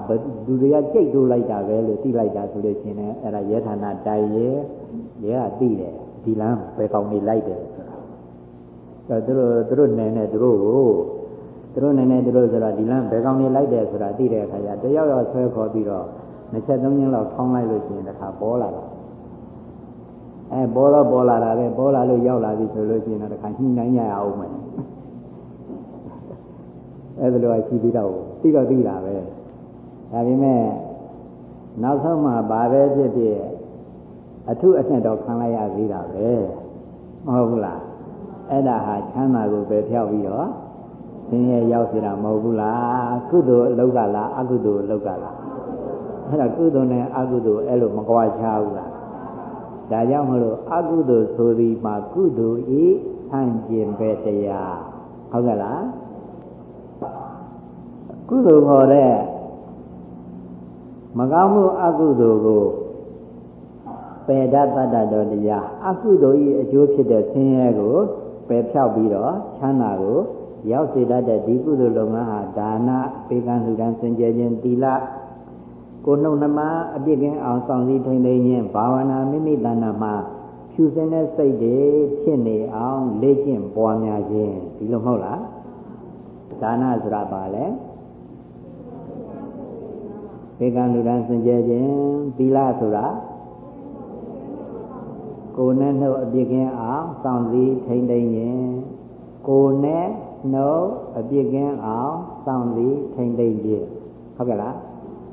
လူတွေကကြိတ်တိုးလိုက်တာပဲလို့သိလိုက်တာဆိုလို့ရှိရင်အဲ့ဒါရဲဌာနတိုင်ရဲရဲကသိတယ်ဒီလမ်းဘယ်ကောင်နေလိုက်တယ်ဆိုတာသူတို့သူတို့နယ်နဲ့သူတို့ကိုသူတို့နယ်နဲ့သူတို့ဆိုတော့ဒီလမ်းဘယ်ကောင်နေလိုက်တယ်ဆိုတာသိတဲ့အခါကျတယောက်ယောက်ဆွဲခေါ်ပြီးတော့နှစ်ချက်သုံးချက်လောက်ထောင်းလိုက်လို့ရှိရင်တခါပေါ်လာတာ အဲပေါ်တော့ပေါ်လာတာပဲပေါ်လာလို့ရောက်လာပြီဆိုလို့ရှိရင်တော့တခါညှိနှိုင်းကြရအောင်မယ်အဲဒါလိုရှိပြီးတော့သိတော့သိတာပဲဒါပေမဲ့နောက်ဆုံးမှဘာပဲဖြစ်ဖြစ်အထုအဆင့်တော့ခံလိုက်ရသေးတာပဲမဟုတ်ဘူးလားအဲ့ဒါဟာချမ်းသာကိုပဲဖျောက်ပြီးတော့ဆင်းရဲရောက်စီတာမဟုတ်ဘူးလားကုသိုလ်အလုပ်ကလားအကုသိုလ်အလုပ်ကလားအဲ့ဒါကုသိုလ်နဲ့အကုသိုလ်အဲ့လိုမကွာခြားဘူးလား ဒါကြောင့်မလို့အကုသိုလ်ဆိုသည်မှာကုသိုလ်ဤဆန့်ကျင်ပဲတရားဟုတ်ကဲ့လားကုသိုလ်ခေါ်တဲ့မကောင်းမှုအကုသိုလ်ကိုပယ်တတ်တတ်တော်တရားအကုသိုလ်ဤအကျိုးဖြစ်တဲ့ဆင်းရဲကိုပယ်ဖြောက်ပြီးတော့ချမ်းသာကိုရောက်စေတတ်တဲ့ဒီကုသိုလ်လုပ်ငန်းဟာဒါနပေကံလူတန်းစင်ကြယ်ခြင်းသီလ ကိုနှုတ်နှမအပြစ်ကင်းအောင်ဆောင်စည်းထိန်သိမ်းခြင်းဘာဝနာမိမိတဏ္ဍာမှာဖြူစင်တဲ့စိတ်တွေဖြစ်နေအောင်လေ့ကျင့်ပွားများခြင်းဒီလိုမဟုတ်လားဒါနဆိုတာပါလေပေကံလူတန်းစင်ကြယ်ခြင်းသီလဆိုတာကိုယ်နဲ့နှုတ်အပြစ်ကင်းအောင်စောင့်စည်းထိမ့်သိမ့်ခြင်းကိုယ်နဲ့နှုတ်အပြစ်ကင်းအောင်စောင့်စည်းထိမ့်သိမ့်ခြင်းဟုတ်ကဲ့လား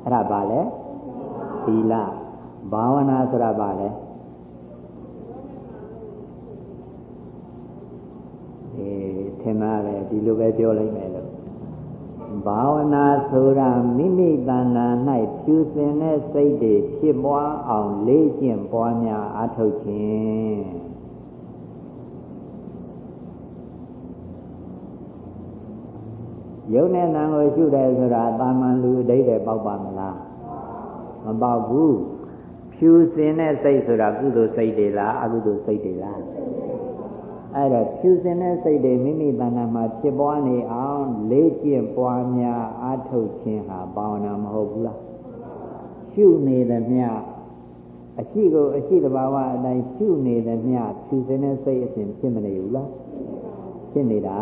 အဲ့ဒါပါလေသီလဘာဝနာဆိုတာပါလေအေးထင်ပါတယ်ဒီလိုပဲပြောလိုက်မယ်လို့ဘာဝနာဆိုတာမိမိတဏ္ဍာ၌ဖြူစင်တဲ့စိတ်တွေဖြစ်ပွားအောင်လေ့ကျင့်ပွားများအားထုတ်ခြင်း ယုံနဲ့နံကိုရှုတယ်ဆိုတာတာမန်လူအတိတ်တွေပေါက်ပါမလားမပေါက်ဘူးဖြဖြူစင်တဲ့စိတ်ဆိုတာကုသိုလ်စိတ်တွေလားအကုသိုလ်စိတ်တွေလားအဲ့တော့ဖြူစင်တဲ့စိတ်တွေမိမိတဏ္ဍာမှာဖြစ်ပွားနေအောင်လေးကျင့်ပွားများအားထုတ်ခြင်းဟာဘာဝနာမဟုတ်ဘူးလားရှုနေသည်မြအရှိကိုအရှိတဘာဝအတိုင်းရှုနေသည်မြဖြူစင်တဲ့စိတ်အစဉ်ဖြစ်မနေဘူးလားဖြစ်နေတာ